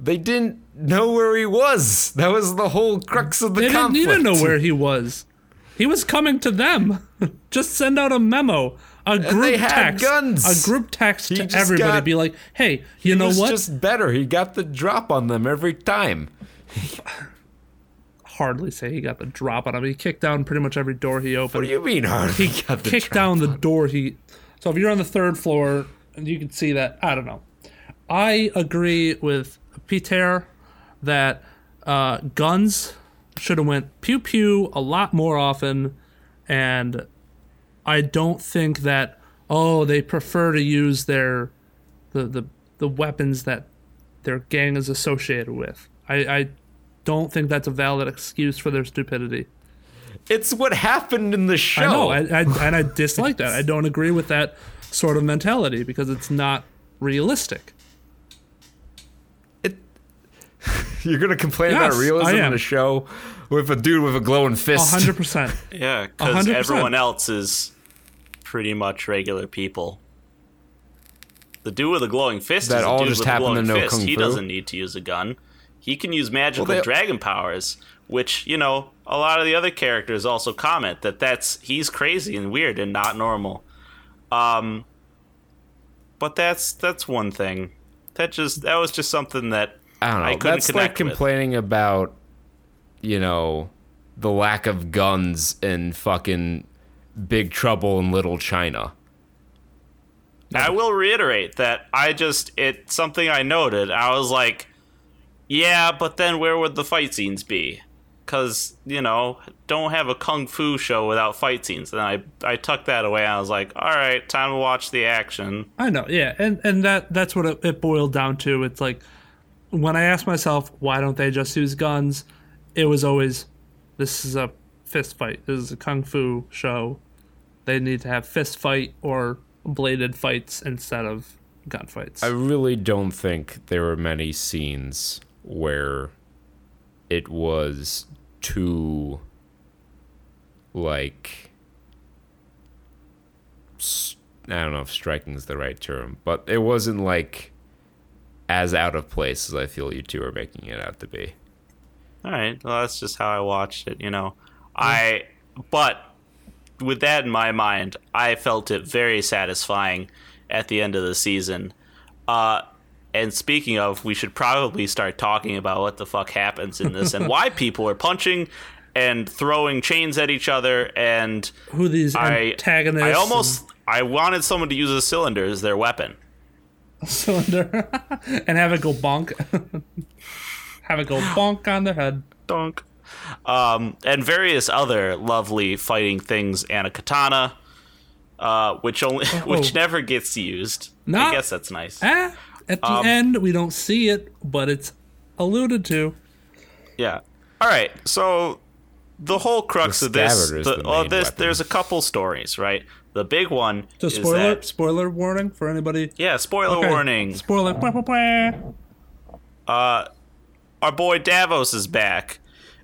they didn't know where he was. That was the whole crux of the they conflict. They didn't need to know where he was. He was coming to them. just send out a memo, a group text, guns. a group text he to everybody. Got, be like, hey, you know what? Just better. He got the drop on them every time. hardly say he got the drop on him. He kicked down pretty much every door he opened. What do you mean hardly? He got the kicked down the door he. So if you're on the third floor, you can see that. I don't know. I agree with Peter that uh, guns should have went pew pew a lot more often, and I don't think that oh they prefer to use their the the, the weapons that their gang is associated with. I, I don't think that's a valid excuse for their stupidity. It's what happened in the show. I know, I, I, and I dislike that. I don't agree with that sort of mentality because it's not realistic. You're gonna complain yes, about realism in a show with a dude with a glowing fist. hundred percent. Yeah, because everyone else is pretty much regular people. The dude with a glowing fist that is all just happened to know fist. Kung he Fu. doesn't need to use a gun. He can use magical well, they... dragon powers, which you know a lot of the other characters also comment that that's he's crazy and weird and not normal. Um, but that's that's one thing. That just that was just something that I don't know. I that's like complaining with. about, you know, the lack of guns in fucking Big Trouble in Little China. I will reiterate that I just it's something I noted. I was like, yeah, but then where would the fight scenes be? Cause you know, don't have a kung fu show without fight scenes. And I I tucked that away. I was like, all right, time to watch the action. I know, yeah, and and that that's what it, it boiled down to. It's like when I asked myself, why don't they just use guns? It was always, this is a fist fight. This is a kung fu show. They need to have fist fight or bladed fights instead of gunfights. I really don't think there were many scenes where it was too like I don't know if striking is the right term, but it wasn't like as out of place as I feel you two are making it out to be. All right, well that's just how I watched it, you know. Hmm. I but with that in my mind, I felt it very satisfying at the end of the season. Uh, and speaking of, we should probably start talking about what the fuck happens in this and why people are punching and throwing chains at each other and who these I, antagonists. I almost and... I wanted someone to use a cylinder as their weapon cylinder and have it go bonk. have it go bonk on the head. Donk. Um, and various other lovely fighting things and a katana, uh, which only oh. which never gets used. Not, I guess that's nice. Eh, at the um, end, we don't see it, but it's alluded to. Yeah. All right. So the whole crux the of this, the, the this there's a couple stories, right? The big one. So spoiler that, spoiler warning for anybody. Yeah, spoiler okay. warning. Spoiler. Uh, our boy Davos is back,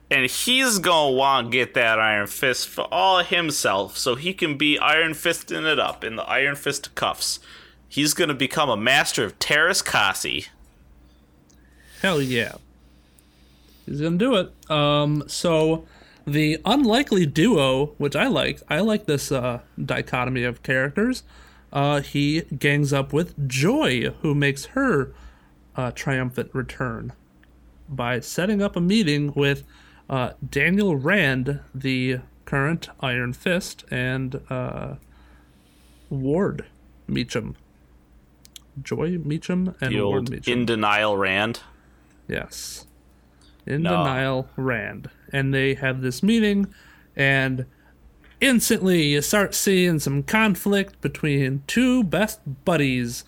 and he's gonna want to get that Iron Fist for all himself, so he can be Iron Fisting it up in the Iron Fist cuffs. He's gonna become a master of Teräs Käsi. Hell yeah. He's gonna do it. Um, so the unlikely duo, which I like. I like this uh, dichotomy of characters. Uh, he gangs up with Joy, who makes her uh, triumphant return by setting up a meeting with uh, Daniel Rand, the current Iron Fist, and uh, Ward Meachum. Joy Meachum and the Ward Meachum. In Denial Rand? Yes. In no. Denial Rand and they have this meeting, and instantly you start seeing some conflict between two best buddies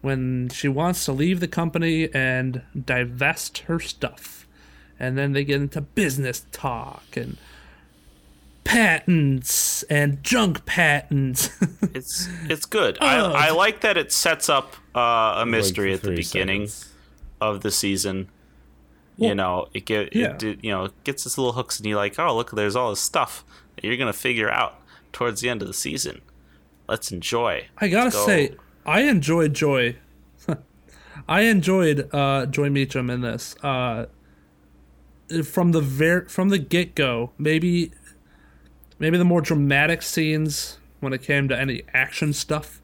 when she wants to leave the company and divest her stuff. And then they get into business talk and patents and junk patents. it's it's good. I, oh. I like that it sets up uh, a mystery like at the beginning seconds. of the season you know it get yeah. it, you know it gets its little hooks and you're like oh look there's all this stuff that you're gonna figure out towards the end of the season. Let's enjoy. I gotta go. say i enjoyed joy. I enjoyed uh, joy meachum in this. Uh, from the ver- from the get-go maybe maybe the more dramatic scenes when it came to any action stuff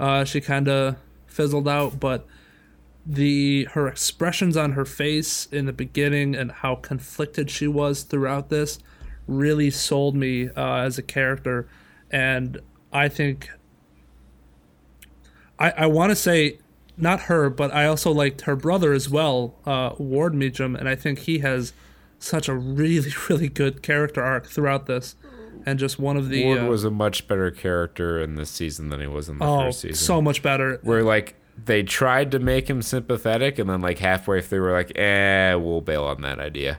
uh, she kind of fizzled out but the her expressions on her face in the beginning and how conflicted she was throughout this really sold me uh, as a character and i think i i want to say not her but i also liked her brother as well uh, ward meachum and i think he has such a really really good character arc throughout this and just one of the Ward uh, was a much better character in this season than he was in the oh, first season. So much better. Where like they tried to make him sympathetic, and then like halfway through, were like, eh, we'll bail on that idea.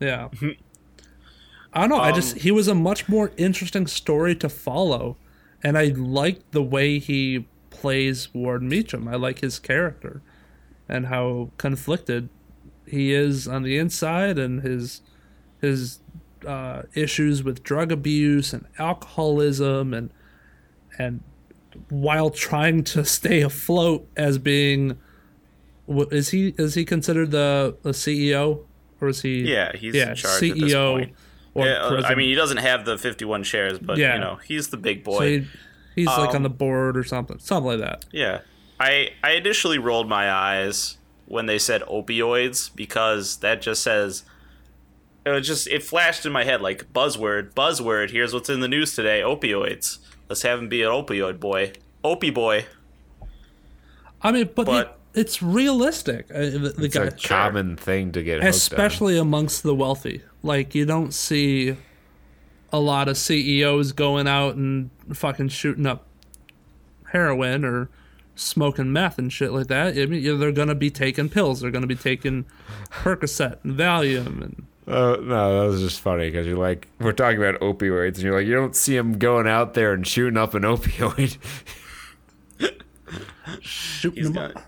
Yeah. I don't know. Um, I just um, he was a much more interesting story to follow, and I like the way he plays Ward Meachum. I like his character and how conflicted he is on the inside and his his uh, issues with drug abuse and alcoholism and and while trying to stay afloat as being is he is he considered the, the CEO or is he yeah he's yeah, CEO or yeah, uh, I mean he doesn't have the 51 shares but yeah. you know he's the big boy. so he, he's um, like on um, the board or something something like that. Yeah. I I initially rolled my eyes when they said opioids because that just says it was just it flashed in my head like buzzword buzzword here's what's in the news today opioids. Let's have him be an opioid boy, opie boy. I mean, but, but it's realistic. Uh, the, the it's guy, a common thing to get, especially amongst the wealthy. Like you don't see a lot of CEOs going out and fucking shooting up heroin or smoking meth and shit like that. I mean, they're gonna be taking pills. They're gonna be taking Percocet and Valium and uh, no, that was just funny because you're like, we're talking about opioids, and you're like, you don't see him going out there and shooting up an opioid. shooting he's him gonna, up.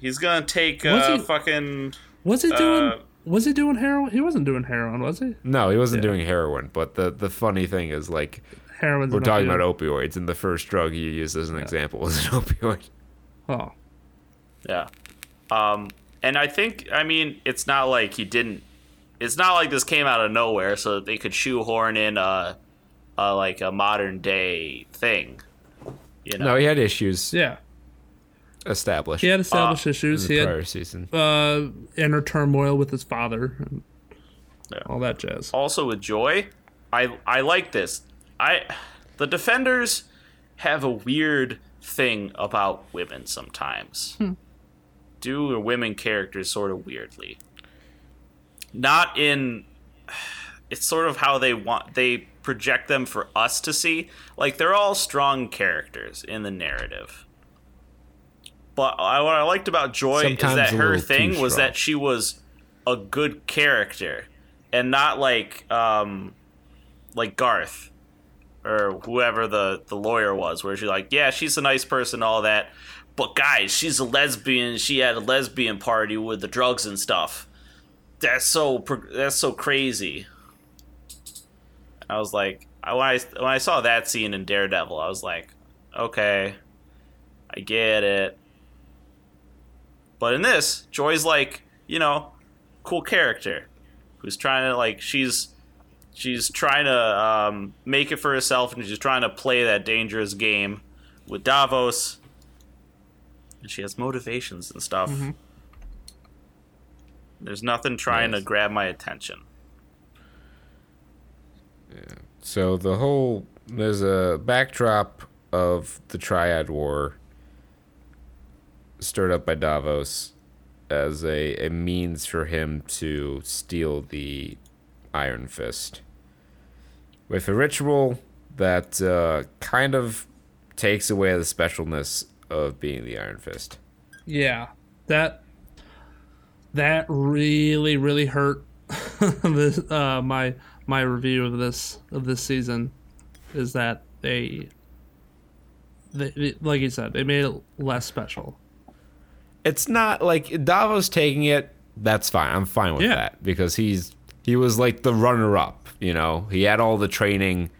He's gonna take was uh, he, fucking. Was he doing? Uh, was he doing heroin? He wasn't doing heroin, was he? No, he wasn't yeah. doing heroin. But the the funny thing is, like, heroin. We're talking opioid. about opioids, and the first drug you used as an yeah. example was an opioid. Oh, yeah. Um, and I think I mean it's not like he didn't it's not like this came out of nowhere, so they could shoehorn in a, a like a modern day thing. You know? No, he had issues. Yeah. Established. He had established uh, issues. he prior had, season. Uh, inner turmoil with his father. Yeah. All that jazz. Also with Joy, I I like this. I the defenders have a weird thing about women sometimes. Hmm. Do women characters sort of weirdly not in it's sort of how they want they project them for us to see. Like they're all strong characters in the narrative. But I, what i liked about joy Sometimes is that her thing was that she was a good character and not like um like garth or whoever the the lawyer was where she's like yeah she's a nice person all that. But guys she's a lesbian. She had a lesbian party with the drugs and stuff that's so that's so crazy. I was like, when I when I saw that scene in Daredevil, I was like, okay, I get it. But in this, Joy's like, you know, cool character who's trying to like she's she's trying to um, make it for herself and she's trying to play that dangerous game with Davos. And she has motivations and stuff. Mm-hmm. There's nothing trying nice. to grab my attention. Yeah. So the whole there's a backdrop of the Triad War stirred up by Davos as a, a means for him to steal the Iron Fist with a ritual that uh, kind of takes away the specialness of being the Iron Fist. Yeah, that that really really hurt this, uh, my my review of this of this season is that they, they like you said they made it less special. It's not like davos taking it that's fine i'm fine with yeah. that because he's he was like the runner up you know? He had all the training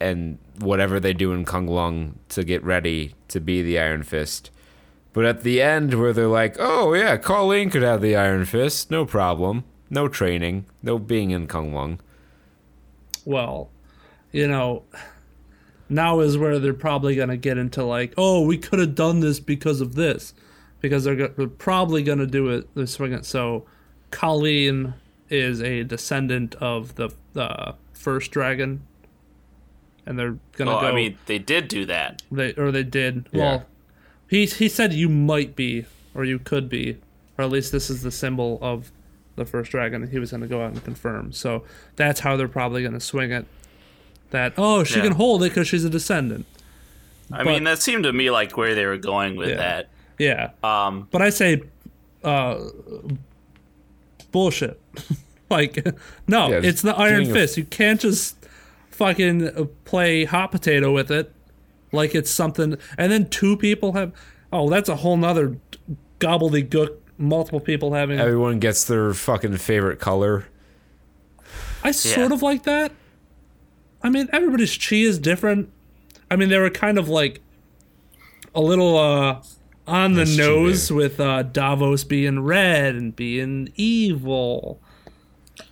and whatever they do in kun lun to get ready to be the iron fist. But at the end, where they're like, oh, yeah, Colleen could have the Iron Fist, no problem. No training, no being in Kun Lun. Well, you know, now is where they're probably going to get into like, oh, we could have done this because of this. Because they're, go- they're probably going to do it this weekend. So Colleen is a descendant of the uh, first dragon. And they're going to oh, go. I mean, they did do that. They Or they did. Yeah. Well, he he said you might be, or you could be, or at least this is the symbol of the first dragon that he was going to go out and confirm. So that's how they're probably going to swing it. That oh she yeah. can hold it because she's a descendant. I but, mean that seemed to me like where they were going with yeah. that. Yeah. Um, but I say, uh, bullshit. like, no, yeah, it's the Iron Fist. You can't just fucking play hot potato with it like it's something. And then two people have. Oh, that's a whole nother gobbledygook. Multiple people having. Everyone gets their fucking favorite color. I sort of like that. I mean, everybody's chi is different. I mean, they were kind of like a little uh, on the That's nose with uh, Davos being red and being evil.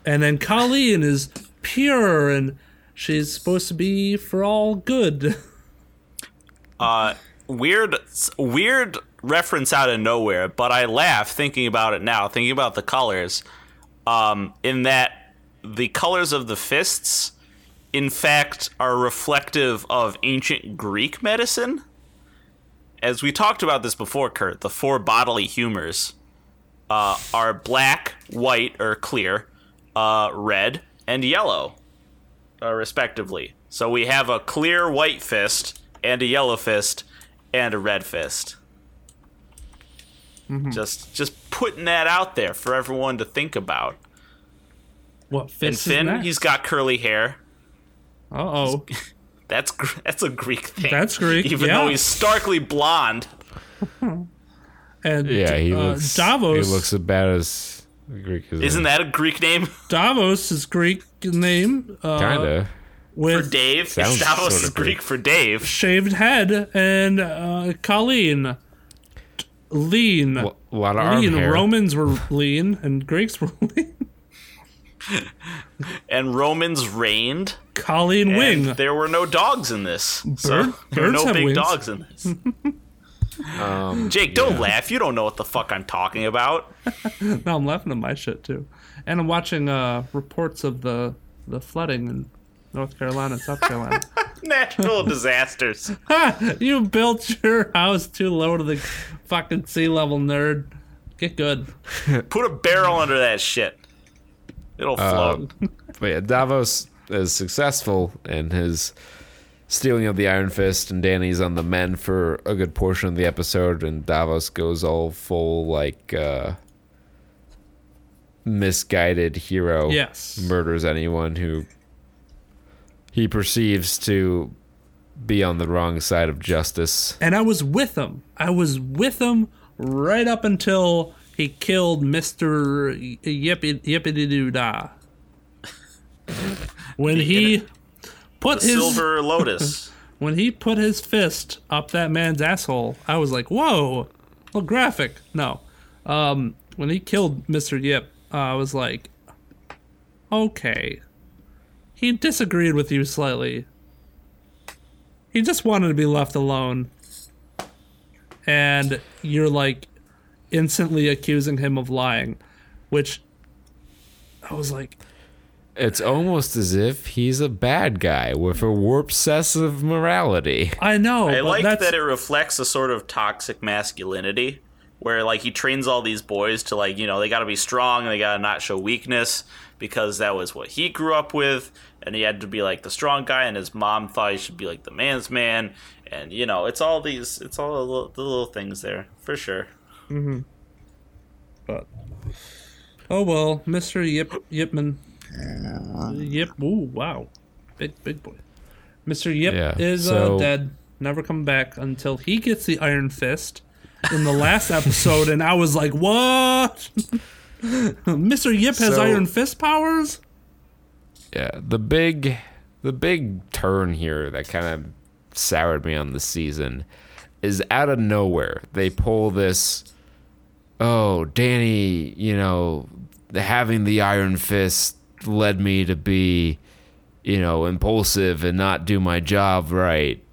And then Colleen is pure and she's supposed to be for all good. Uh, weird, weird reference out of nowhere, but I laugh thinking about it now, thinking about the colors. Um, in that the colors of the fists, in fact, are reflective of ancient Greek medicine. As we talked about this before, Kurt, the four bodily humors uh, are black, white, or clear, uh, red, and yellow, uh, respectively. So we have a clear white fist and a yellow fist and a red fist. Mm-hmm. Just just putting that out there for everyone to think about. What fist? And Finn, he's got curly hair. Uh oh. That's that's a Greek thing. That's Greek, even yeah. though he's starkly blonde. and yeah, he uh, looks Davos. He looks about as Greek as. Isn't that a Greek name? Davos is Greek name. Uh, Kinda with for Dave. Sounds sort of is Greek for Dave. Shaved head and uh, Colleen. Lean. Well, a lot of lean. Romans were lean and Greeks were lean. and Romans reigned. Colleen Wing. There were no dogs in this. Bird, so there were no big wings. dogs in this. um, Jake, don't yeah. laugh. You don't know what the fuck I'm talking about. no, I'm laughing at my shit too, and I'm watching uh, reports of the the flooding in North Carolina, South Carolina. Natural disasters. you built your house too low to the fucking sea level, nerd. Get good. Put a barrel under that shit. It'll uh, float. Uh, but yeah, Davos is successful in his stealing of the Iron Fist, and Danny's on the men for a good portion of the episode, and Davos goes all full like uh, misguided hero. Yes, murders anyone who he perceives to be on the wrong side of justice. And I was with him. I was with him right up until he killed Mister Yippity Doo Da. When he put the his silver lotus. when he put his fist up that man's asshole, I was like, "Whoa!" well, graphic. No, um, when he killed Mister Yip, uh, I was like, "Okay, he disagreed with you slightly. He just wanted to be left alone. And you're like instantly accusing him of lying, which I was like, it's almost as if he's a bad guy with a obsessive morality. I know. I like that's... that it reflects a sort of toxic masculinity where like he trains all these boys to like, you know, they got to be strong and they got to not show weakness because that was what he grew up with and he had to be like the strong guy, and his mom thought he should be like the man's man, and you know, it's all these, it's all the little, the little things there for sure. Mm-hmm. But oh well, Mister Yip Yipman, Yip. Ooh, wow, big big boy. Mister Yip yeah. is uh, so... uh, dead, never come back until he gets the Iron Fist in the last episode, and I was like, what? Mr. Yip has so, Iron Fist powers? yeah, the big the big turn here that kind of soured me on the season is out of nowhere. They pull this oh, Danny, you know, having the iron fist led me to be, you know, impulsive and not do my job right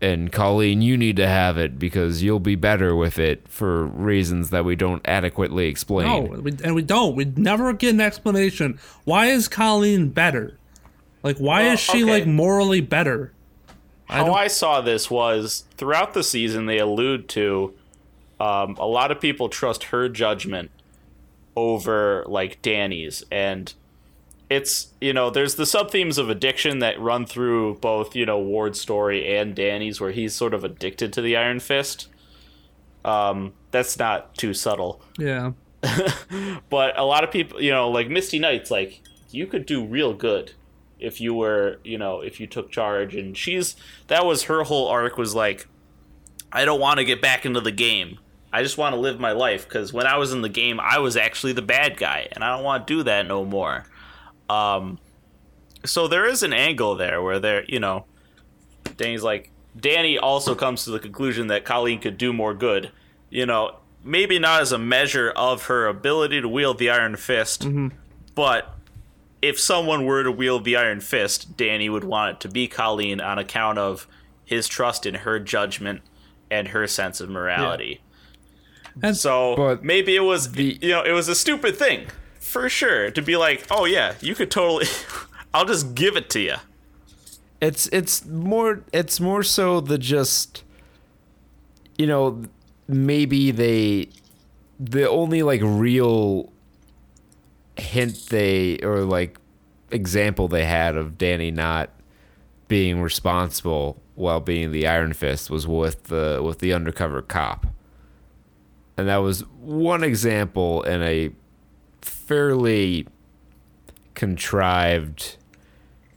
and Colleen, you need to have it because you'll be better with it for reasons that we don't adequately explain. No, we, and we don't. We never get an explanation. Why is Colleen better? Like, why well, is she okay. like morally better? How I, I, saw this was throughout the season they allude to um, a lot of people trust her judgment over like Danny's, and it's you know there's the sub themes of addiction that run through both you know Ward's story and Danny's where he's sort of addicted to the Iron Fist. Um, that's not too subtle. Yeah. but a lot of people, you know, like Misty Knight's like you could do real good if you were, you know, if you took charge and she's that was her whole arc was like I don't want to get back into the game. I just want to live my life cuz when I was in the game, I was actually the bad guy and I don't want to do that no more. Um, so there is an angle there where there, you know, Danny's like Danny also comes to the conclusion that Colleen could do more good. You know, maybe not as a measure of her ability to wield the iron fist, mm-hmm. but if someone were to wield the iron fist, Danny would want it to be Colleen on account of his trust in her judgment and her sense of morality. Yeah. And so maybe it was the you know it was a stupid thing for sure to be like, oh yeah, you could totally. I'll just give it to you. It's it's more it's more so the just, you know, maybe they, the only like real hint they or like example they had of Danny not being responsible while being the Iron Fist was with the with the undercover cop. And that was one example in a fairly contrived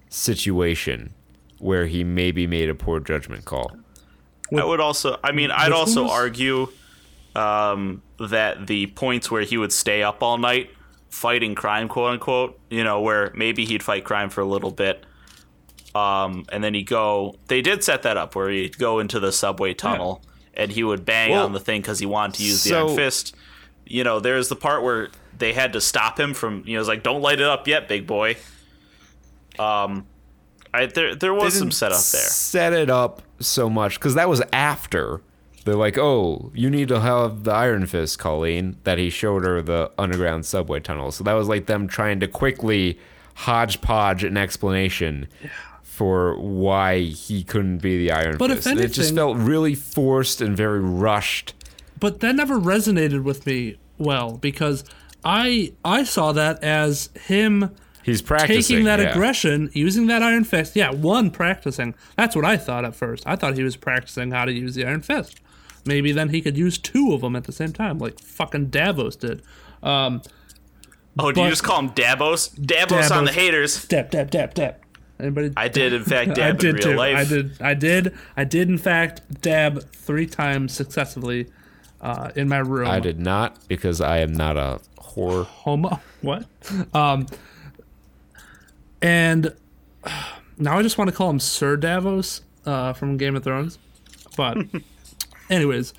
situation where he maybe made a poor judgment call. I would also, I mean, I'd also argue um, that the points where he would stay up all night fighting crime, quote unquote, you know, where maybe he'd fight crime for a little bit. Um, and then he'd go, they did set that up where he'd go into the subway tunnel yeah. and he would bang well, on the thing because he wanted to use so, the iron fist. You know, there's the part where they had to stop him from you know it's like don't light it up yet, big boy. Um, I there there was some setup there. Set it up so much because that was after they're like, oh, you need to have the Iron Fist, Colleen, that he showed her the underground subway tunnel. So that was like them trying to quickly hodgepodge an explanation for why he couldn't be the Iron but Fist. If anything, it just felt really forced and very rushed. But that never resonated with me well because I I saw that as him He's practicing taking that yeah. aggression, using that iron fist. Yeah, one practicing. That's what I thought at first. I thought he was practicing how to use the iron fist. Maybe then he could use two of them at the same time, like fucking Davos did. Um, oh, do you just call him Davos? Davos, Davos on the haters. dab dab dab dab Anybody? I did in fact dab I did in real too. life. I did. I did. I did in fact dab three times successively uh, in my room. I did not because I am not a core homo what? Um and now i just want to call him sir davos uh, from game of thrones but anyways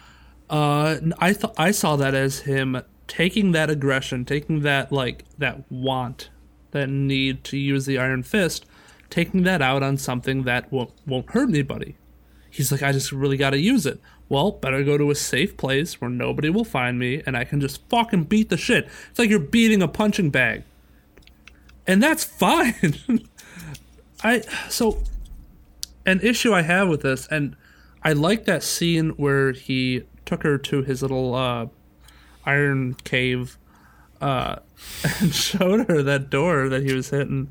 uh i thought i saw that as him taking that aggression taking that like that want that need to use the iron fist taking that out on something that won't, won't hurt anybody. He's like i just really got to use it well, better go to a safe place where nobody will find me and I can just fucking beat the shit. It's like you're beating a punching bag. And that's fine. I so an issue I have with this and I like that scene where he took her to his little uh, iron cave uh, and showed her that door that he was hitting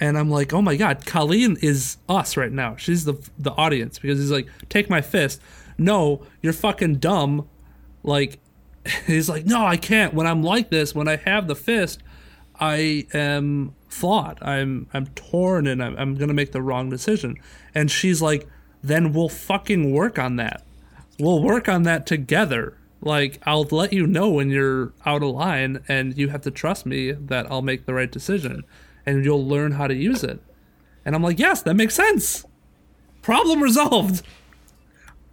and I'm like, oh my god, Colleen is us right now. She's the the audience because he's like, take my fist. No, you're fucking dumb. Like, he's like, no, I can't. When I'm like this, when I have the fist, I am flawed. I'm I'm torn, and I'm, I'm gonna make the wrong decision. And she's like, then we'll fucking work on that. We'll work on that together. Like, I'll let you know when you're out of line, and you have to trust me that I'll make the right decision and you'll learn how to use it. And I'm like, yes, that makes sense. Problem resolved.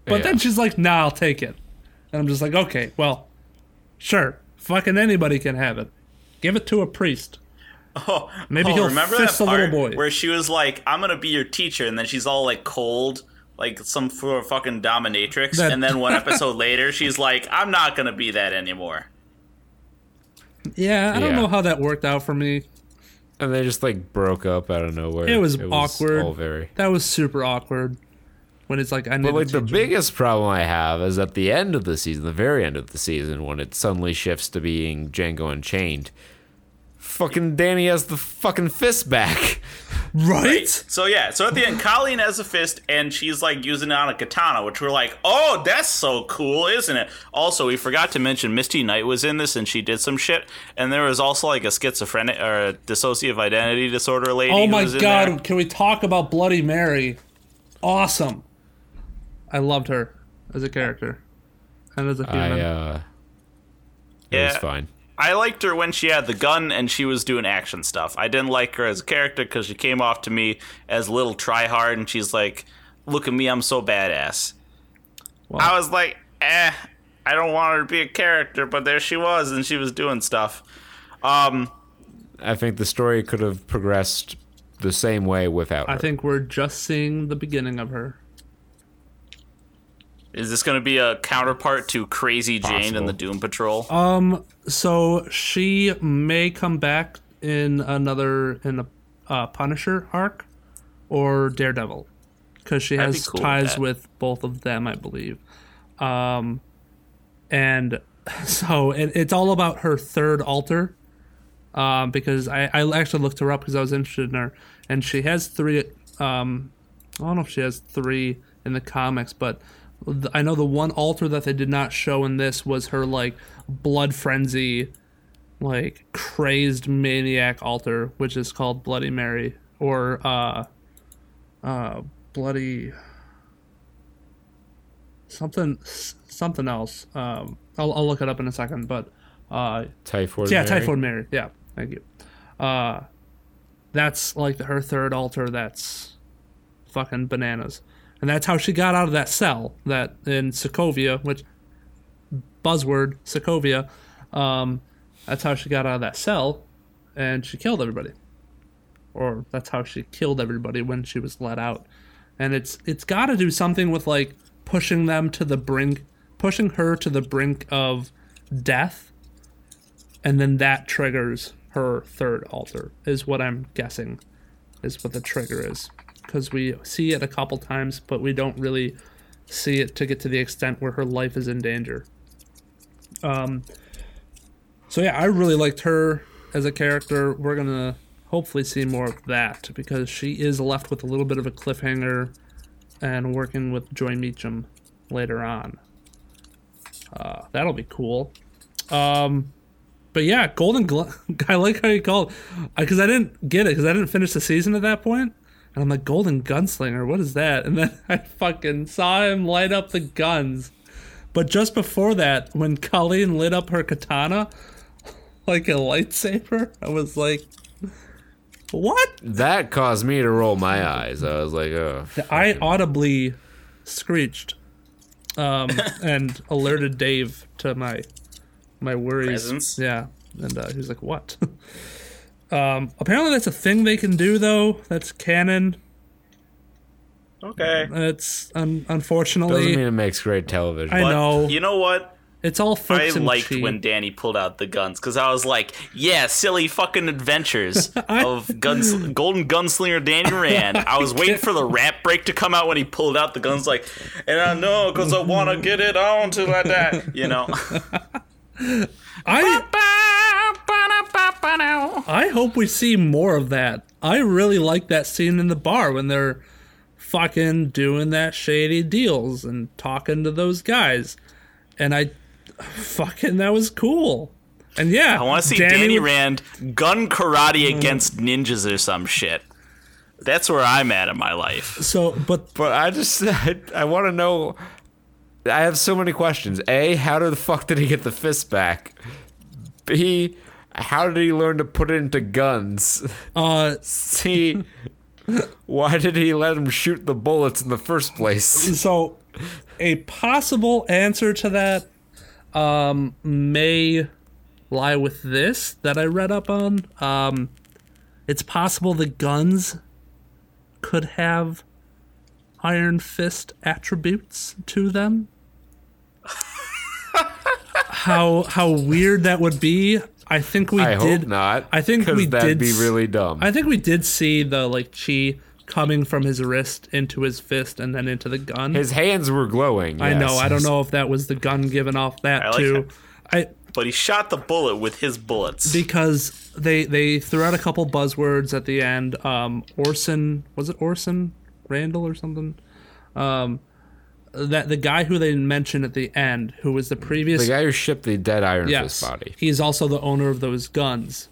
But yeah. then she's like, nah, I'll take it. And I'm just like, okay, well, sure. Fucking anybody can have it. Give it to a priest. Oh, maybe oh, he'll remember fist that part a little boy. Where she was like, "I'm gonna be your teacher," and then she's all like cold, like some fucking dominatrix. That- and then one episode later, she's like, "I'm not gonna be that anymore." Yeah, I don't know how that worked out for me and they just like broke up out of nowhere. It was, it was awkward. All very. That was super awkward. When it's like I know. But like the biggest problem I have is at the end of the season, the very end of the season, when it suddenly shifts to being Django Unchained. Fucking Danny has the fucking fist back. Right? right? So yeah, so at the end, Colleen has a fist and she's like using it on a katana, which we're like, oh, that's so cool, isn't it? Also, we forgot to mention Misty Knight was in this and she did some shit, and there was also like a schizophrenic or a dissociative identity disorder lady. Oh my god, can we talk about Bloody Mary? Awesome. I loved her as a character and as a human. I, uh, it yeah. was fine. I liked her when she had the gun and she was doing action stuff. I didn't like her as a character because she came off to me as little tryhard, and she's like, "Look at me, I'm so badass." I was like, "Eh, I don't want her to be a character," but there she was, and she was doing stuff. Um, I think the story could have progressed the same way without her. I think we're just seeing the beginning of her. Is this going to be a counterpart to Crazy Jane Possible. and the Doom Patrol? Um, so she may come back in another in a uh, Punisher arc or Daredevil, because she has be cool ties with, with, both of them, I believe. Um, and so it, it's all about her third alter. Um, because I, I actually looked her up because I was interested in her, and she has three. Um, I don't know if she has three in the comics, but I know the one altar that they did not show in this was her like blood frenzy, like crazed maniac altar, which is called Bloody Mary or uh, uh, bloody something something else. Um, I'll, I'll look it up in a second, but uh, Typhoid. Yeah, Mary. Typhoid Mary. Yeah, thank you. Uh, that's like her third altar. That's fucking bananas and that's how she got out of that cell that in Sokovia, which buzzword Sokovia. Um, that's how she got out of that cell, and she killed everybody, or that's how she killed everybody when she was let out. And it's it's got to do something with like pushing them to the brink, pushing her to the brink of death, and then that triggers her third altar. Is what I'm guessing, is what the trigger is because we see it a couple times, but we don't really see it to get to the extent where her life is in danger. Um, so yeah, I really liked her as a character. We're gonna hopefully see more of that because she is left with a little bit of a cliffhanger, and working with Joy Meachum later on. Uh, that'll be cool. Um, but yeah, Golden Glove. I like how you called because I didn't get it because I didn't finish the season at that point. And I'm like, Golden Gunslinger, what is that? And then I fucking saw him light up the guns. But just before that, when Colleen lit up her katana like a lightsaber, I was like, what? That caused me to roll my eyes. I was like, oh. I audibly screeched um, and alerted Dave to my my worries. Presence? Yeah. And uh, he's like, what? Um, apparently, that's a thing they can do, though. That's canon. Okay. It's unfortunately doesn't mean it makes great television. I But know You know what? it's all I and liked cheap. when Danny pulled out the guns because I was like, yeah, silly fucking adventures of guns, Golden Gunslinger Danny Rand. I was waiting for the rap break to come out when he pulled out the guns, like, and I know because I want to get it on to like that, you know. I I hope we see more of that. I really like that scene in the bar when they're fucking doing that shady deals and talking to those guys. And I fucking that was cool. And yeah, I want to see Danny, Danny Rand gun karate mm. against ninjas or some shit. That's where I'm at in my life. So, but but I just I, I want to know. I have so many questions. A, how the fuck did he get the fist back? B, how did he learn to put it into guns? Uh, see, why did he let him shoot the bullets in the first place? So, a possible answer to that um, may lie with this that I read up on. Um, it's possible the guns could have iron fist attributes to them. how how weird that would be. I think we I did not. I think we that'd did be really dumb. I think we did see the like chi coming from his wrist into his fist and then into the gun. His hands were glowing. I yes. know. I don't know if that was the gun giving off that I too. I but he shot the bullet with his bullets because they they threw out a couple buzzwords at the end. Um, Orson was it Orson Randall or something? Um, that the guy who they mentioned at the end, who was the previous the guy who shipped the dead Iron yes, Fist body, he is also the owner of those guns,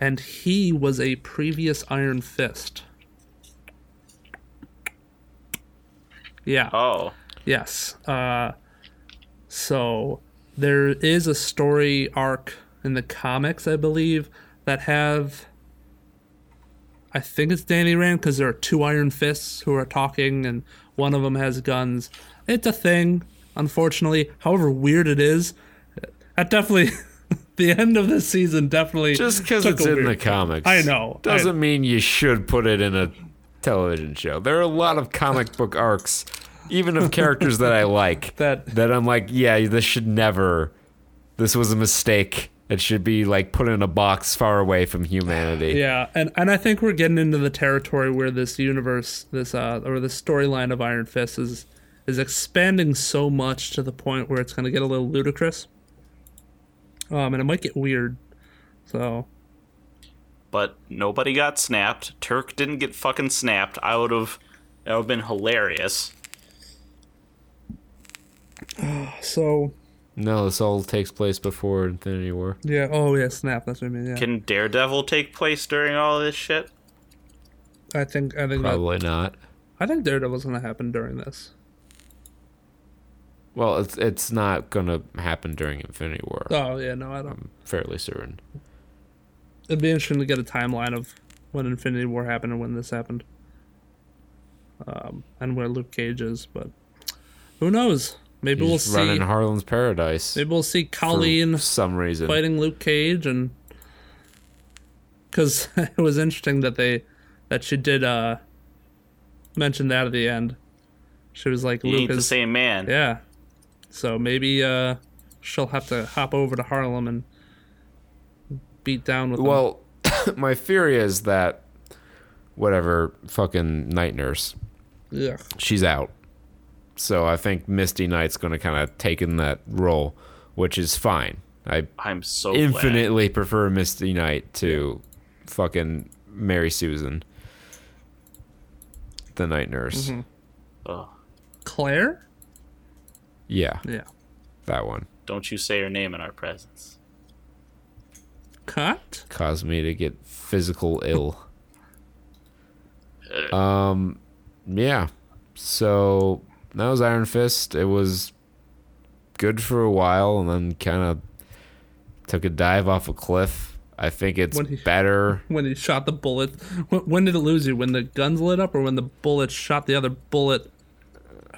and he was a previous Iron Fist. Yeah. Oh. Yes. Uh, so there is a story arc in the comics, I believe, that have. I think it's Danny Rand because there are two Iron Fists who are talking, and one of them has guns it's a thing, unfortunately. However weird it is, at definitely the end of the season definitely just because it's in the comics. I know doesn't I mean you should put it in a television show. There are a lot of comic book arcs, even of characters that I like that that I'm like, yeah, this should never. This was a mistake. It should be like put in a box far away from humanity. Yeah, and and I think we're getting into the territory where this universe, this uh, or the storyline of Iron Fist is is expanding so much to the point where it's going to get a little ludicrous. Um, and it might get weird. So. But nobody got snapped. Turk didn't get fucking snapped. I would have. That would have been hilarious. so. No, this all takes place before Infinity War. Yeah. Oh, yeah. Snap. That's what I mean. Yeah. Can Daredevil take place during all this shit? I think. I think. Probably that, not. I think Daredevil's gonna happen during this. Well, it's it's not gonna happen during Infinity War. Oh yeah, no, I don't. I'm fairly certain. It'd be interesting to get a timeline of when Infinity War happened and when this happened, um, and where Luke Cage is. But who knows? Maybe He's we'll see running Harlem's Paradise. Maybe we'll see Colleen for some reason fighting Luke Cage, and because it was interesting that they that she did uh mention that at the end. She was like, "Luke is the same man." Yeah, so maybe uh, she'll have to hop over to Harlem and beat down with. Well, my theory is that whatever fucking night nurse, yeah, she's out. So I think Misty Knight's going to kind of take in that role, which is fine. I I'm so infinitely glad. prefer Misty Knight to fucking Mary Susan, the night nurse. Mm-hmm. Claire? Yeah. Yeah. That one. Don't you say her name in our presence. Cut? Caused me to get physical ill. Uh. um, yeah. So that was Iron Fist. It was good for a while and then kind of took a dive off a cliff. I think it's when he, better when he shot the bullet. When, when did it lose you? When the guns lit up, or when the bullet shot the other bullet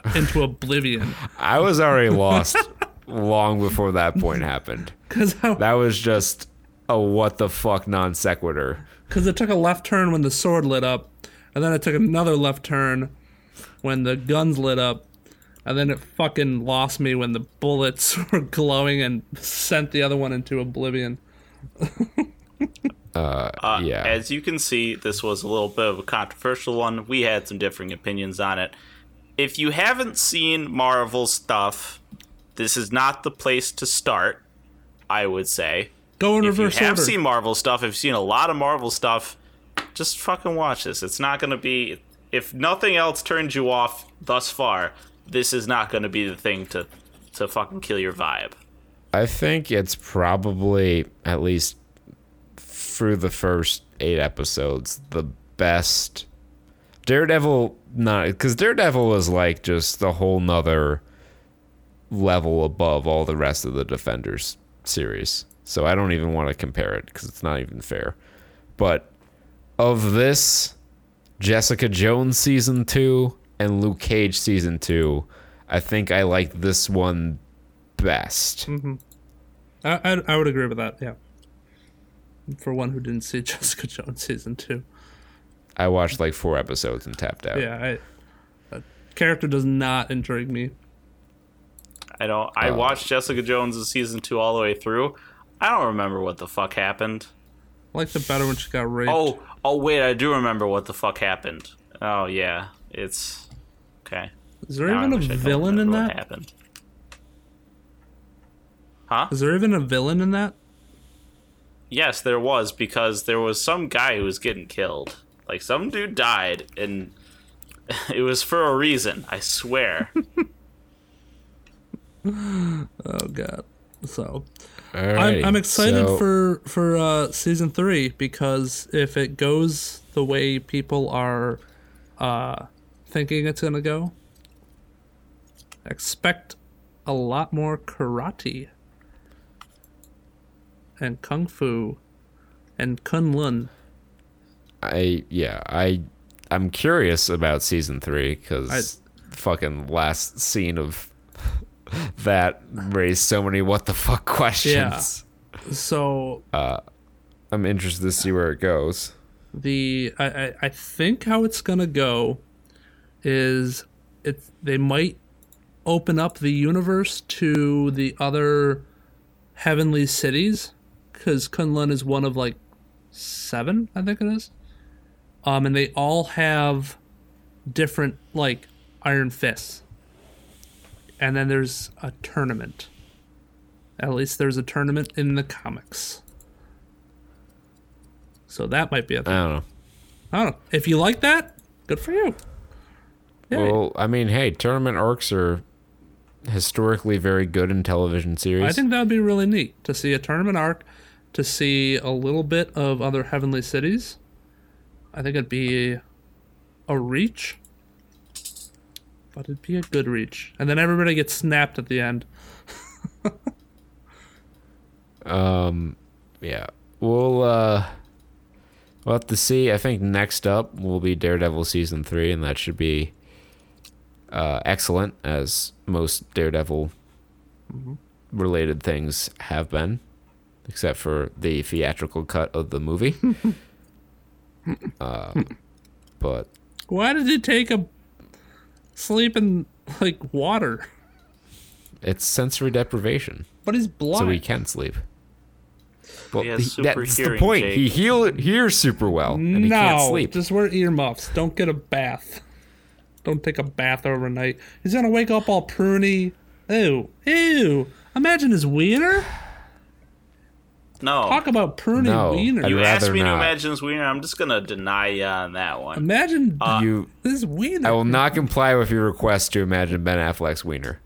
into oblivion. I was already lost long before that point happened. Cause I, that was just a what the fuck non sequitur. Because it took a left turn when the sword lit up, and then it took another left turn when the guns lit up, and then it fucking lost me when the bullets were glowing and sent the other one into oblivion. uh, uh yeah. Uh, as you can see, this was a little bit of a controversial one. We had some differing opinions on it if you haven't seen Marvel stuff, this is not the place to start. I would say go in if reverse order. If you have order. seen Marvel stuff, if you've seen a lot of Marvel stuff, just fucking watch this. It's not going to be if nothing else turns you off thus far. This is not going to be the thing to to fucking kill your vibe. I think it's probably at least through the first eight episodes the best Daredevil, not because Daredevil was like just the whole nother level above all the rest of the Defenders series. So I don't even want to compare it because it's not even fair. But of this Jessica Jones season two and Luke Cage season two, I think I like this one best. Mm-hmm. I, I, I would agree with that. Yeah. For one who didn't see Jessica Jones season two. I watched like four episodes and tapped out. Yeah, I, that character does not intrigue me. I don't. I uh, watched Jessica Jones' season two all the way through. I don't remember what the fuck happened. I liked it better when she got raped. Oh, oh wait, I do remember what the fuck happened. Oh yeah, it's okay. Is there now even a villain in that? happened. Huh? Is there even a villain in that? Yes, there was because there was some guy who was getting killed. Like some dude died and it was for a reason, I swear. oh god. So I'm, I'm, excited so... for for uh, season three because if it goes the way people are uh, thinking it's gonna go, expect a lot more karate and kung fu and kun lun. I yeah I I'm curious about season three because fucking last scene of that raised so many what the fuck questions. Yeah. So uh, I'm interested to see where it goes. The I, I, I think how it's gonna go is it they might open up the universe to the other heavenly cities because Kunlun is one of like seven, I think it is um, and they all have different like iron fists. And then there's a tournament. At least there's a tournament in the comics. So that might be a thing. I don't know. I don't know. If you like that, good for you. Yay. Well, I mean, hey, tournament arcs are historically very good in television series. I think that would be really neat to see a tournament arc, to see a little bit of other Heavenly Cities. I think it'd be a reach, but it'd be a good reach. And then everybody gets snapped at the end. um, yeah, we'll uh, we'll have to see. I think next up will be Daredevil season three, and that should be uh, excellent, as most Daredevil mm-hmm. related things have been, except for the theatrical cut of the movie. Uh, but why did he take a sleep in like water? It's sensory deprivation. But he's blind, so he can't sleep. Well, he he, that's the point. Jake. He heal, hears super well, and no, he can't sleep. Just wear earmuffs. Don't get a bath. Don't take a bath overnight. He's gonna wake up all pruny. Ew, ew. Imagine his wiener. No. Talk about pruning no, wiener. You asked me not. to imagine this wiener. I'm just gonna deny you on that one. Imagine uh, you this wiener. I will not comply with your request to imagine Ben Affleck's wiener.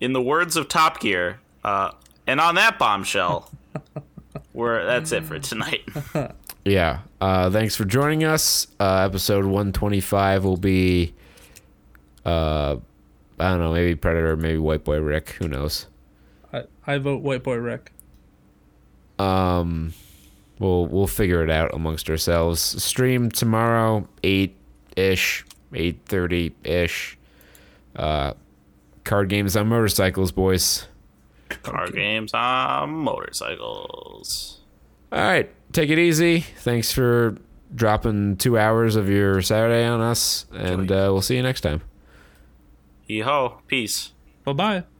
In the words of Top Gear, uh, and on that bombshell, we're that's it for tonight. yeah. Uh, thanks for joining us. Uh, episode 125 will be, uh, I don't know, maybe Predator, maybe White Boy Rick. Who knows? I, I vote White Boy Rick. Um, we'll we'll figure it out amongst ourselves. Stream tomorrow, eight ish, eight thirty ish. Uh, card games on motorcycles, boys. Card games on motorcycles. All right, take it easy. Thanks for dropping two hours of your Saturday on us, and uh, we'll see you next time. Yee Peace. Bye bye.